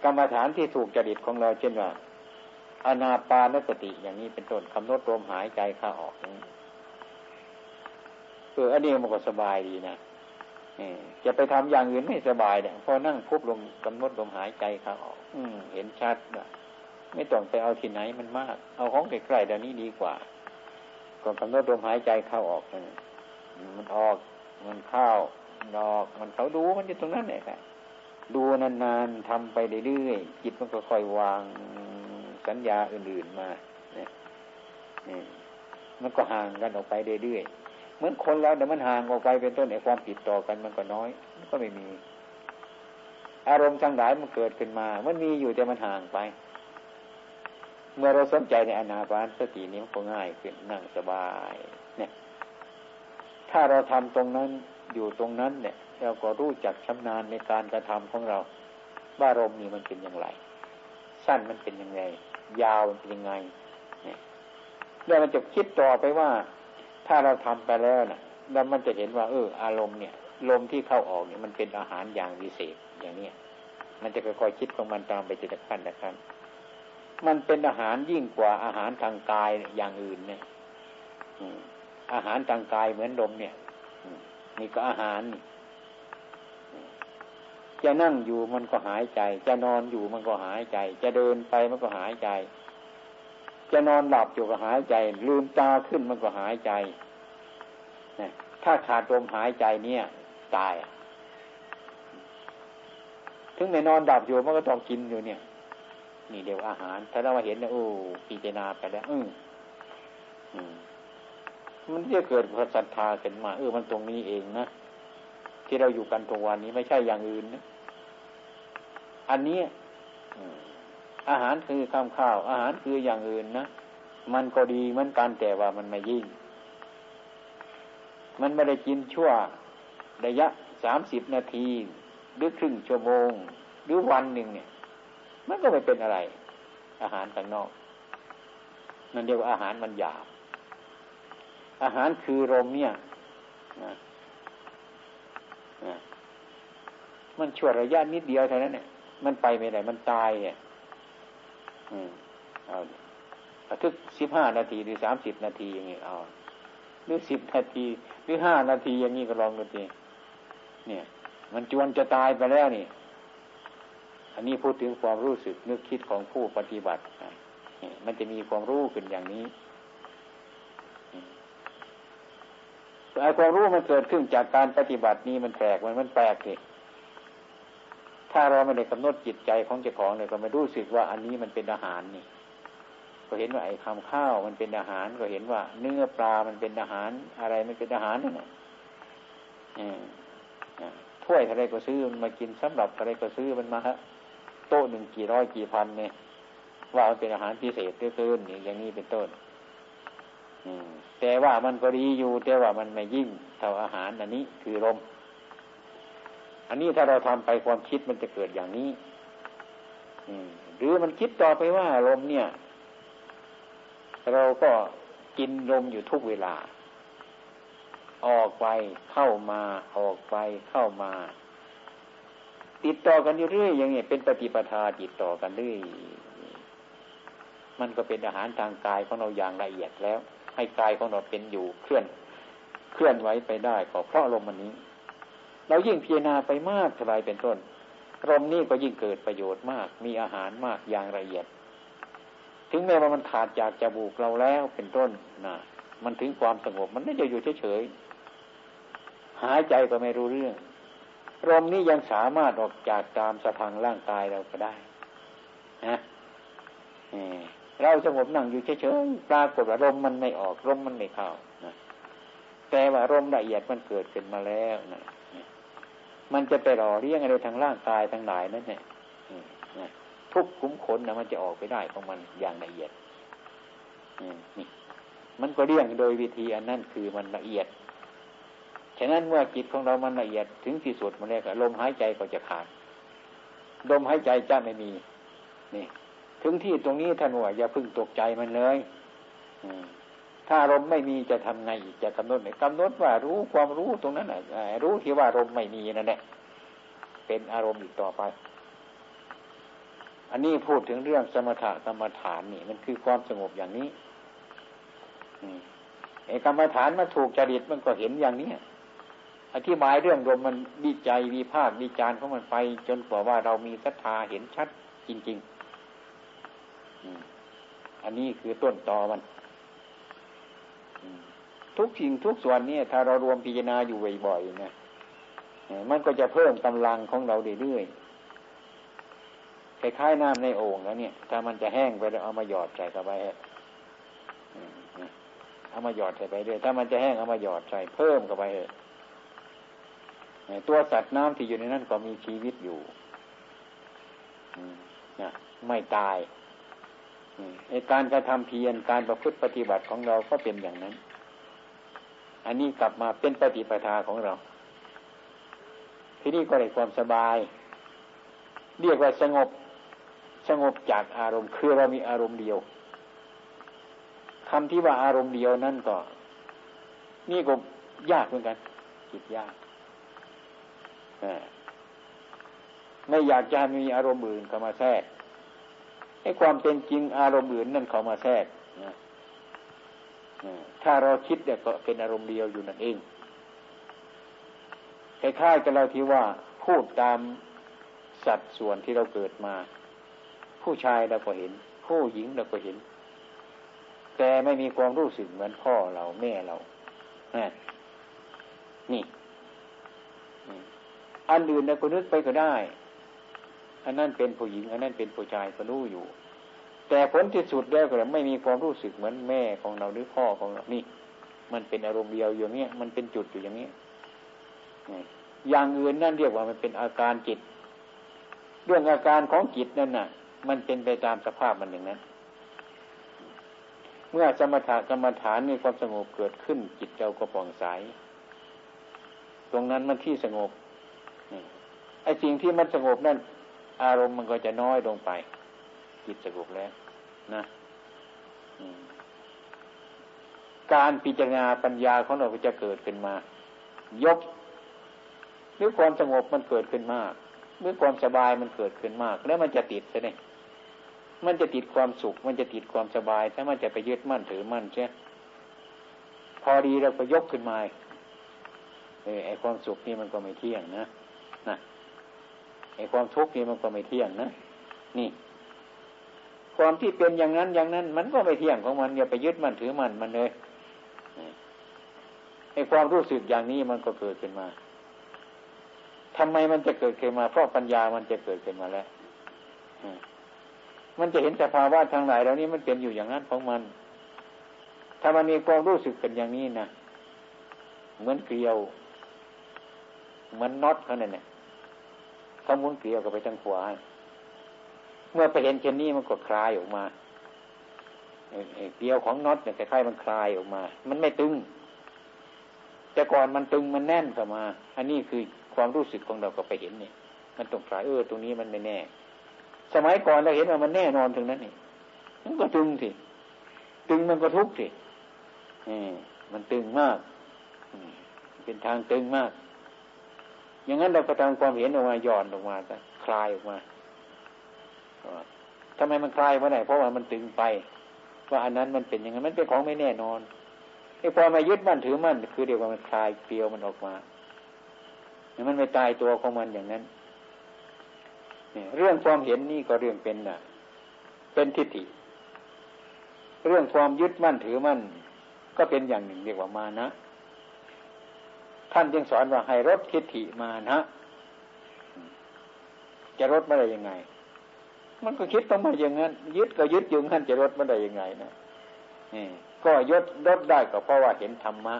กรรมฐานที่ถูกจริตของเราเช่นว่าอนาปานสติอย่างนี้เป็นต้นคำนวดลมหายใจเข้าออกนี้เอออันนี้มันก็สบายดีนะ จะไปทำอย่างอื่นไม่สบายเนี่ยพอนั่งพุบลมกำหนดลมหายใจเข้าออกอืม เห็นชัดนะไม่ต้องไปเอาที่ไหนมันมาก เอาของใกล้ๆเดี๋ยวนี้ดีกว่าก่อนกำหนดลมหายใจเข้าออกมันออก มันเข้ามันออก มันเขาดูมันอยู่ตรงนั้นเนี่ยครับดูนานๆทำไปเรื่อยๆจิตมันก็ค่อยวางสัญญาอื่นๆมาเนี่ยมันก็ห่างกันออกไปเรื่อยๆ เหมือนคนเราเดี๋ยวมันห่างออกไปเป็นต้นไอ้ความผิดต่อกันมันก็น้อยมันก็ไม่มี อารมณ์ทั้งหลายมันเกิดขึ้นมา มันมีอยู่แต่มันห่างไป เมื่อเราสนใจในอนาปานสตินี้มันก็ง่ายขึ้นนั่งสบาย เนี่ย ถ้าเราทำตรงนั้นอยู่ตรงนั้นเนี่ย เราก็รู้จักชำนาญในการกระทำของเรา ว่าอารมณ์นี้มันเป็นอย่างไร สั้นมันเป็นยังไง ยาวมันเป็นยังไง เนี่ยแล้วมันจะคิดต่อไปว่า ถ้าเราทำไปแล้วนะ่ะแล้วมันจะเห็นว่า เออ อารมณ์เนี่ย ลมที่เข้าออกเนี่ยมันเป็นอาหารอย่างวิเศษอย่างเนี้ยมันจะค่อยๆคิดของมันตามไปจิตขั้นนะครับมันเป็นอาหารยิ่งกว่าอาหารทางกายอย่างอื่นเนี่ยอาหารทางกายเหมือนลมเนี่ยนี่ก็อาหาร จะนั่งอยู่มันก็หายใจ จะนอนอยู่มันก็หายใจ จะเดินไปมันก็หายใจ จะนอนหลับอยู่ก็หายใจ ลืมตาขึ้นมันก็หายใจถ้าขาดลมหายใจเนี่ย ตาย ถึงในนอนดับอยู่มันก็ต้องกินอยู่เนี่ย นี่เดี๋ยวอาหาร ถ้าเราเห็นเนี่ยโอ้พิจารณาไปแล้วอืมมันจะเกิดพศรัทธาขึ้นมา เออมันตรงนี้เองนะที่เราอยู่กันตรงวันนี้ไม่ใช่อย่างอื่นนะ อันนี้ อาหารคือข้าวข้าว อาหารคืออย่างอื่นนะมันก็ดีเหมือนกันแต่ว่ามันไม่ยิ่ง มันไม่ได้กินชั่วระยะสามสิบนาที หรือครึ่งชั่วโมง หรือวันหนึ่งเนี่ย มันก็ไม่เป็นอะไร อาหารข้างนอกนั่นเรียกว่าอาหารมันหยาบ อาหารคือลมเนี่ยมันชั่วระยะนิดเดียวเท่านั้นเนี่ย มันไปไม่ได้มันตายเนี่ย เอาทุกสิบห้านาทีหรือสามสิบนาทีอย่างนี้เอาหรือสิบนาที หรือห้านาทีอย่างนี้ก็ลองดูสิเนี่ย มันจวนจะตายไปแล้วนี่ อันนี้พูดถึงความรู้สึกนึกคิดของผู้ปฏิบัติมันจะมีความรู้ขึ้นอย่างนี้ไอ้ความรู้มันเกิดขึ้นจากการปฏิบัตินี้มันแปลกมันมันแปลกสิ ถ้าเราไม่ได้กำหนดจิตใจของเจ้าของเลยก็ไม่รู้สึกว่าอันนี้มันเป็นอาหารนี่ ก็เห็นว่าไอ้คำข้าวมันเป็นอาหาร ก็เห็นว่าเนื้อปลามันเป็นอาหาร อะไรมันเป็นอาหารนั่นแหละถ้วยอะไรก็ซื้อมันมากินสำหรับอะไรก็ซื้อมันมาฮะโต๊ะหนึ่งกี่ร้อยกี่พันเนี่ยว่ามันเป็นอาหารพิเศษเรื่อๆอย่างนี้เป็นต้นแต่ว่ามันก็ดีอยู่แต่ว่ามันไม่ยิ่งเท่าอาหารอันนี้คือลม อันนี้ถ้าเราทำไปความคิดมันจะเกิดอย่างนี้หรือมันคิดต่อไปว่าลมเนี่ย เราก็กินลมอยู่ทุกเวลา ออกไปเข้ามาออกไปเข้ามา ติดต่อกันเรื่อยอย่างนี้เป็นปฏิปทาติดต่อกันเรื่อยมันก็เป็นอาหารทางกายของเราอย่างละเอียดแล้ว ให้กายของเราเป็นอยู่เคลื่อน เคลื่อนไว้ไปได้ก็เพราะลมมันนี้ เรายิ่งพิจารณาไปมากเท่าไรเป็นต้นลมนี้ก็ยิ่งเกิดประโยชน์มาก มีอาหารมากอย่างละเอียด ถึงแม้ว่ามันขาดจากจมูกเราแล้วเป็นต้นนะมันถึงความสงบมันไม่จะอยู่เฉยๆหายใจก็ไม่รู้เรื่องลมนี้ยังสามารถออกจากตามสะพังร่างกายเราก็ได้นะเราสงบนั่งอยู่เฉยๆปรากฏว่าลมมันไม่ออกลมมันไม่เข้านะแต่ว่าลมละเอียดมันเกิดขึ้นมาแล้วนะ มันจะไปหล่อเลี้ยงอะไรทางร่างกายทั้งหลายนั่นเนี่ยทุกคุ้มขนนะมันจะออกไปได้ของมันอย่างละเอียดนี่มันก็เลี้ยงโดยวิธีอันนั้นคือมันละเอียด ฉะนั้นเมื่อจิตของเรามันละเอียดถึงที่สุดมันเลยกลมหายใจก็จะขาด ลมหายใจจะไม่มี นี่ ถึงที่ตรงนี้ท่านว่าอย่าพึ่งตกใจมันเลย ถ้าลมไม่มีจะทำไงจะกำหนดไหมกำหนดว่ารู้ความรู้ตรงนั้นรู้ที่ว่าลมไม่มีนั่นแหละเป็นอารมณ์อีกต่อไป อันนี้พูดถึงเรื่องสมถะกรรมฐานนี่ มันคือความสงบอย่างนี้ไอ้กรรมฐานมาถูกจริตมันก็เห็นอย่างนี้อธิบายเรื่องลมมันวิจัยวิภาควิจารณ์ของมันไป จนกว่าว่าเรามีศรัทธาเห็นชัดจริง ๆ อันนี้คือต้นตอมัน ทุกสิ่งทุกส่วนนี่ถ้าเรารวมพิจารณาอยู่บ่อยๆนะมันก็จะเพิ่มกำลังของเราเรื่อยๆคล้ายๆน้ำในโอ่งแล้วเนี่ย ถ้ามันจะแห้งไปแล้วเอามาหยอดใส่เข้าไปเอามาหยอดใส่ไปเรื่อยถ้ามันจะแห้งเอามาหยอดใส่เพิ่มเข้าไปเตัวสัตว์น้ำที่อยู่ในนั้นก็มีชีวิตอยู่นะไม่ตายการกระทำเพียรการประพฤติปฏิบัติของเราก็เป็นอย่างนั้น อันนี้กลับมาเป็นปฏิปทาของเรา ที่นี้ก็ได้ความสบาย เรียกว่าสงบสงบจากอารมณ์คือเรามีอารมณ์เดียวคำที่ว่าอารมณ์เดียวนั่นก็ นี่ก็ยากเหมือนกันจิตยากไม่อยากจะมีอารมณ์อื่นเข้ามาแทรกให้ความเป็นจริงอารมณ์อื่นนั่นเข้ามาแทรกนะ ถ้าเราคิดเนี่ยก็เป็นอารมณ์เดียวอยู่นั่นเองคล้ายๆกับเราที่ว่าพูดตามสัดส่วนที่เราเกิดมา ผู้ชายเราก็เห็น ผู้หญิงเราก็เห็น แต่ไม่มีความรู้สึกเหมือนพ่อเราแม่เรานี่อันอื่นเราก็นึกไปก็ได้ อันนั้นเป็นผู้หญิง อันนั้นเป็นผู้ชายก็รู้อยู่ แต่ผลที่สุดแล้วก็ไม่มีความรู้สึกเหมือนแม่ของเราหรือพ่อของเรานี่ มันเป็นอารมณ์เดียวอย่างนี้มันเป็นจุดอยู่อย่างนี้อย่างอื่นนั่นเรียกว่ามันเป็นอาการจิต เรื่องอาการของจิตนั่นน่ะ มันเป็นไปตามสภาพมันอย่างนั้น เมื่อสมถะกรรมฐานมีความสงบเกิดขึ้น จิตเราก็ป่องใสตรงนั้นมันที่สงบไอ้สิ่งที่มันสงบนั่นอารมณ์มันก็จะน้อยลงไป จิตสงบแล้วนะการพิจารณาปัญญาของเราก็จะเกิดขึ้นมา ยกหรือความสงบมันเกิดขึ้นมากหรือความสบายมันเกิดขึ้นมาก แล้วมันจะติดใช่ไหมมันจะติดความสุข มันจะติดความสบาย ถ้ามันจะไปยึดมั่นถือมั่นใช่พอดีเราก็ยกขึ้นมาเออไอความสุขนี่มันก็ไม่เที่ยงนะนะไอ้ความทุกข์นี่มันก็ไม่เที่ยงนะ นี่ ความที่เป็นอย่างนั้นอย่างนั้น มันก็ไม่เที่ยงของมันอย่าไปยึดมันถือมันมันเลยไอ้ความรู้สึกอย่างนี้มันก็เกิดขึ้นมาทำไมมันจะเกิดขึ้นมา เพราะปัญญามันจะเกิดขึ้นมาแล้วมันจะเห็นสภาวะทางไหนแล้วนี้มันเป็นอยู่อย่างนั้นของมัน ถ้ามันมีความรู้สึกเป็นอย่างนี้นะเหมือนเกลียว เหมือนน็อตเขาเนี่ยเขามุนเกลียวกับไปทางขวา เมื่อไปเห็นเช่นนี้มันก็คลายออกมาเกลียวของน็อตเนี่ยคล้ายๆมันคลายออกมา มันไม่ตึง แต่ก่อนมันตึงมันแน่นเข้ามา อันนี้คือความรู้สึกของเราก็ไปเห็นเนี่ย มันต้องคลายเออตรงนี้มันไม่แน่ สมัยก่อนเราเห็นว่ามันแน่นอนถึงนั้นนี่มันก็ตึงสิตึงมันก็ทุกข์สินี่มันตึงมากเป็นทางตึงมาก อย่างนั้นเราก็ทำความเห็นออกมาย่อนออกมาคลายออกมา ทำไมมันคลายมาไหนเพราะว่ามันตึงไป ว่าอันนั้นมันเป็นอย่างนั้นมันเป็นของไม่แน่นอนไอ้พอมายึดมั่นถือมั่นคือเดียวกับมันคลายเกลียวมันออกมาเนี่ยมันไม่ตายตัวของมันอย่างนั้นเนี่ยเรื่องความเห็นนี่ก็เรื่องเป็นน่ะ เป็นทิฏฐิ เรื่องความยึดมั่นถือมั่น ก็เป็นอย่างหนึ่งเรียกว่ามานะ ท่านจึงสอนว่าให้ลดทิฏฐิมานะ จะลดไม่ได้ยังไง มันก็คิดต้องมาอย่างนั้นยึดก็ยึดอยู่งั้นจะลดไม่ได้ยังไงนะนี่ก็ยดลดได้ก็เพราะว่าเห็นธรรมะ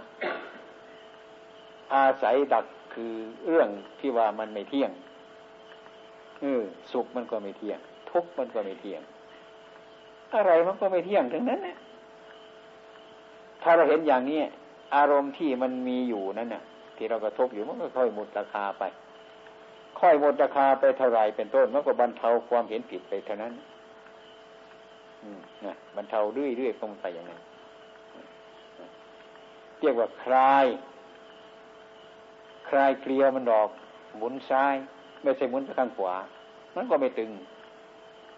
อาศัยดักคือเรื่องที่ว่ามันไม่เที่ยงเออสุขมันก็ไม่เที่ยง ทุกข์มันก็ไม่เที่ยง อะไรมันก็ไม่เที่ยงทั้งนั้นเนี่ยถ้าเราเห็นอย่างนี้อารมณ์ที่มันมีอยู่นั่นน่ะ ที่เรากระทบอยู่มันก็ค่อยหมดราคาไป ค่อยหมดราคาไปเท่าไรเป็นต้นมันก็บรรเทาความเห็นผิดไปเท่านั้นอืมนะบรรเทาเรื่อยๆตรงไปอย่างนั้นเรียกว่าคลาย คลายเกลียวมันดอกหมุนซ้าย ไม่ใช่หมุนไปข้างขวา มันก็ไม่ตึง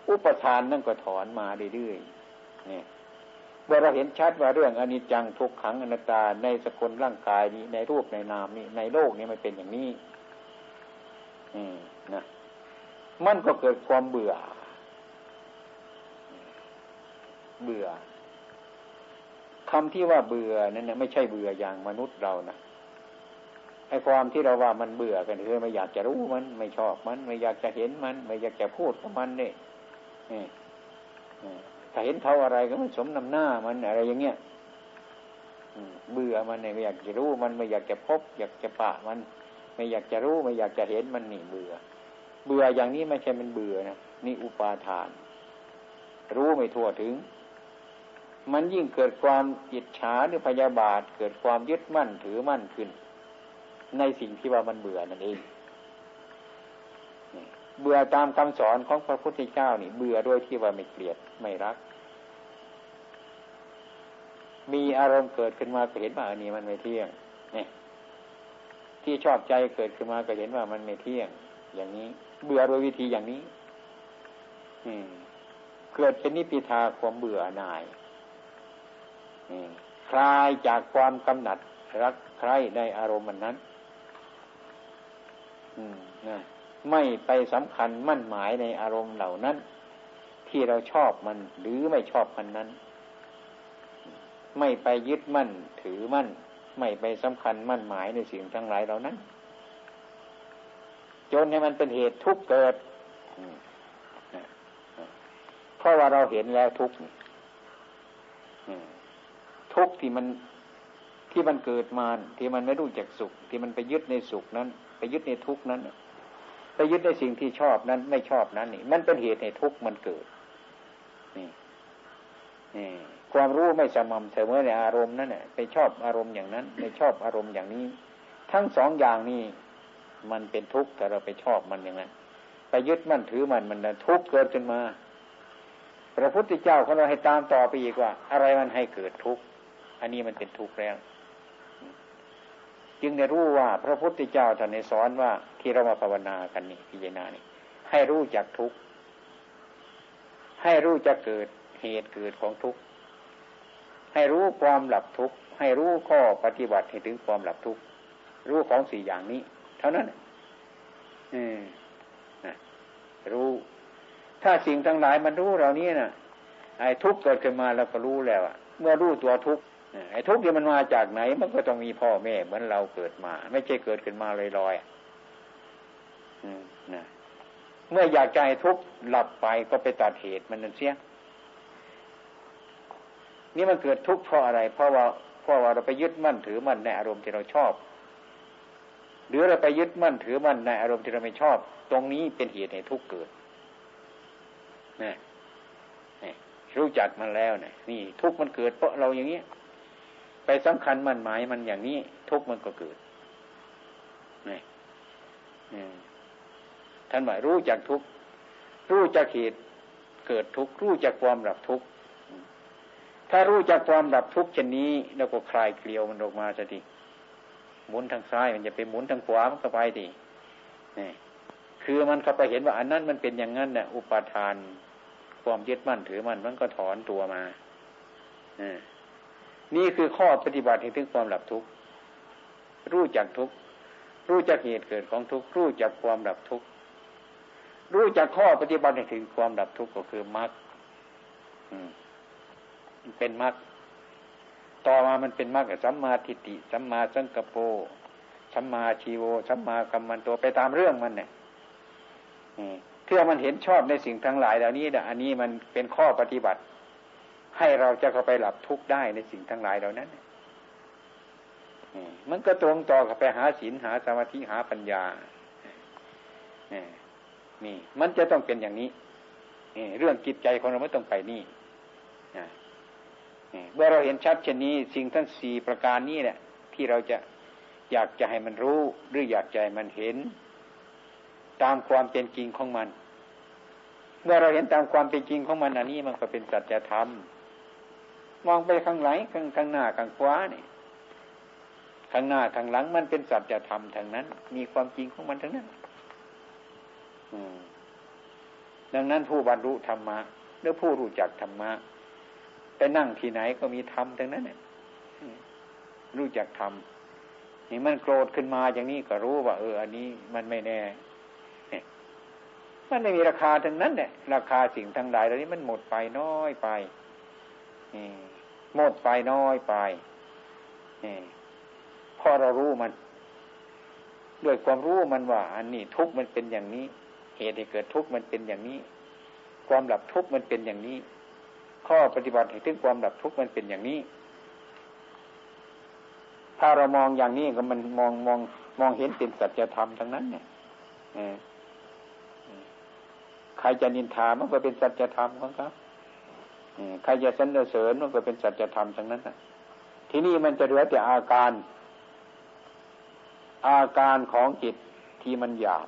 อุปทานนั่นก็ถอนมาเรื่อยๆเนี่ยเมื่อเราเห็นชัดว่าเรื่องอนิจจังทุกขังอนัตตาในสกุลร่างกายนี้ในรูปในนามนี้ในโลกนี้มันเป็นอย่างนี้ อืมนะมันก็เกิดความเบื่อ เบื่อคำที่ว่าเบื่อนั้นเนี่ยไม่ใช่เบื่ออย่างมนุษย์เรานะไอ้ความที่เราว่ามันเบื่อกันคือไม่อยากจะรู้มัน ไม่ชอบมัน ไม่อยากจะเห็นมัน ไม่อยากจะพูดกับมันเนี่ยถ้าเห็นเขาอะไรก็มันสมนำหน้ามันอะไรอย่างเงี้ยเบื่อมันเนี่ยไม่อยากจะรู้มันไม่อยากจะพบ อยากจะปะมัน ไม่อยากจะรู้ไม่อยากจะเห็นมันนี่เบื่อ เบื่ออย่างนี้ไม่ใช่มันเบื่อนะนี่อุปาทาน รู้ไม่ทั่วถึง มันยิ่งเกิดความอิจฉาหรือพยาบาท เกิดความยึดมั่นถือมั่นขึ้น ในสิ่งที่ว่ามันเบื่อนั่นเองเบื่อตามคำสอนของพระพุทธเจ้านี่ เบื่อด้วยที่ว่าไม่เกลียดไม่รัก มีอารมณ์เกิดขึ้นมาก็เห็นว่าอันนี้มันไม่เที่ยง ที่ชอบใจเกิดขึ้นมาก็เห็นว่ามันไม่เที่ยง อย่างนี้ เบื่อโดยวิธีอย่างนี้เกิดเป็นนิพิทาความเบื่อหน่ายคลายจากความกำหนัดรักใครในอารมณ์มันนั้นไม่ไปสำคัญมั่นหมายในอารมณ์เหล่านั้น ที่เราชอบมันหรือไม่ชอบมันนั้น ไม่ไปยึดมั่นถือมั่น ไม่ไปสำคัญมั่นหมายในสิ่งทั้งหลายเหล่านั้น จนให้มันเป็นเหตุทุกข์เกิดเพราะว่าเราเห็นแล้วทุกข์ทุกข์ที่มันที่มันเกิดมาที่มันไม่รู้จักสุข ที่มันไปยึดในสุขนั้น ไปยึดในทุกข์นั้นไปยึดในสิ่งที่ชอบนั้น ไม่ชอบนั้นนี่ มันเป็นเหตุให้ทุกข์มันเกิด นี่นี่ ความรู้ไม่สม่ำเสมอในอารมณ์นั้นเนี่ยไปชอบอารมณ์อย่างนั้นไม่ชอบอารมณ์อย่างนี้ ทั้งสองอย่างนี้มันเป็นทุกข์แต่เราไปชอบมันอย่างนั้นไปยึดมั่นถือมันมันทุกข์เกิดขึ้นมา พระพุทธเจ้าเขาเราให้ตามต่อไปอีกว่า อะไรมันให้เกิดทุกข์อันนี้มันเป็นทุกข์แล้วจึงได้รู้ว่าพระพุทธเจ้าท่านในสอนว่าที่เรามาภาวนากันนี่พิจารณานี่ให้รู้จักทุกข์ให้รู้จักเกิดเหตุเกิดของทุกข์ ให้รู้ความหลับทุกข์ให้รู้ข้อปฏิบัติให้ถึงความหลับทุกข์รู้ของสี่อย่างนี้ เท่านั้นอืมนะรู้ ถ้าสิ่งทั้งหลายมันรู้เรานี้นะ่ะไอ้ทุกข์เกิดขึ้นมาเราก็รู้แล้วอะเมื่อรู้ตัวทุกข์ไอ้ทุกข์ที่มันมาจากไหน มันก็ต้องมีพ่อแม่ เหมือนเราเกิดมา ไม่ใช่เกิดขึ้นมาลอยๆนะเมื่ออยากใจทุกข์หลับไปก็ไปตัดเหตุมันนั่นเสีย นี่มันเกิดทุกข์เพราะอะไร เพราะว่าเพราะว่าเราไปยึดมั่นถือมั่นในอารมณ์ที่เราชอบ หรือเราไปยึดมั่นถือมั่นในอารมณ์ที่เราไม่ชอบ ตรงนี้เป็นเหตุให้ทุกข์เกิดนะรู้จักมันแล้วเนี่ยนี่ ทุกข์มันเกิดเพราะเราอย่างเนี้ยไปสำคัญมันหมายมันอย่างนี้ ทุกข์มันก็เกิดนี่ท่านหมายรู้จักทุกข์รู้จักเหตุเกิดทุกข์รู้จักความหลับทุกข์ ถ้ารู้จักความดับทุกข์เช่นนี้แล้วก็คลายเกลียวมันออกมาสติหมุนทางซ้ายมันจะไปหมุนทางขวามันก็ไปดินี่คือมันเข้าไปเห็นว่าอันนั้นมันเป็นอย่างนั้นเนี่ยอุปาทาน ความยึดมั่นถือมั่นมันก็ถอนตัวมาอนี่คือข้อปฏิบัติถึงความดับทุกข์รู้จักทุกข์รู้จักเหตุเกิดของทุกข์รู้จักความดับทุกข์รู้จักข้อปฏิบัติถึงความดับทุกข์ก็คือมรรค เป็นมรรคต่อมามันเป็นมรรคสัมมาทิฏฐิสัมมาสังกปรสัมมาชีโวสัมมากัมมันโตไปตามเรื่องมันเนี่ยเพื่อมันเห็นชอบในสิ่งทั้งหลายเหล่านี้นะอันนี้มันเป็นข้อปฏิบัติ ให้เราจะเข้าไปหลับทุกข์ได้ในสิ่งทั้งหลายเหล่านั้นมันก็ตรงต่อกับไปหาศีลหาสมาธิหาปัญญานี่ มันจะต้องเป็นอย่างนี้เรื่องจิตใจของเราไม่ต้องไปนี่ เมื่อเราเห็นชัดเช่นนี้ สิ่งทั้งสี่ประการนี้แหละที่เราจะอยากจะให้มันรู้ หรืออยากจะให้มันเห็น ตามความเป็นจริงของมัน เมื่อเราเห็นตามความเป็นจริงของมันอันนี้มันก็เป็นสัจธรรมมองไปข้างไหลข้างข้างหน้าข้างขวาเนี่ยข้างหน้าข้างหลังมันเป็นสัจธรรมทางนั้น มีความจริงของมันทั้งนั้นดังนั้นผู้บรรลุธรรมะหรือผู้รู้จักธรรมะ ไปนั่งที่ไหนก็มีธรรมทั้งนั้นเนี่ยรู้จักธรรมนี่มันโกรธขึ้นมาอย่างนี้ก็รู้ว่า เออ อันนี้มันไม่แน่มันไม่มีราคาทั้งนั้นเนี่ยราคาสิ่งทั้งหลายเหล่านี้มันหมดไปน้อยไปหมดไปน้อยไปพอเรารู้มันด้วยความรู้มันว่า อันนี้ทุกมันเป็นอย่างนี้ เหตุให้เกิดทุกมันเป็นอย่างนี้ ความหลับทุกมันเป็นอย่างนี้ ข้อปฏิบัติถึงความดับทุกข์มันเป็นอย่างนี้ ถ้าเรามองอย่างนี้ก็มันมองมองมองเห็นเป็นสัจธรรมทั้งนั้น เนี่ยใครจะนินทามันก็เป็นสัจธรรมของเขาใครจะสรรเสริญมันก็เป็นสัจธรรมทั้งนั้นที่นี้มันจะเหลือแต่อาการ อาการของจิตที่มันหยาบ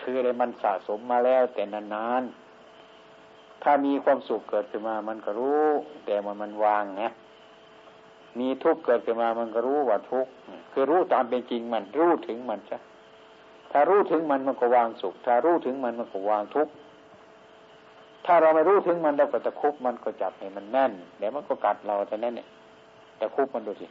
คืออะไรมันสะสมมาแล้วแต่นานๆ ถ้ามีความสุขเกิดขึ้นมา มันก็รู้ แต่มันมันวางนะมีทุกข์เกิดขึ้นมา มันก็รู้ว่าทุกข์คือรู้ตามเป็นจริงมันรู้ถึงมันใช่ถ้ารู้ถึงมันมันก็วางสุข ถ้ารู้ถึงมันมันก็วางทุกข์ถ้าเราไม่รู้ถึงมันเราก็จะคุบมันก็จับให้มันแน่นเดี๋ยวมันก็กัดเราแต่นั้นเนี่ยแต่คุบมันดูสิ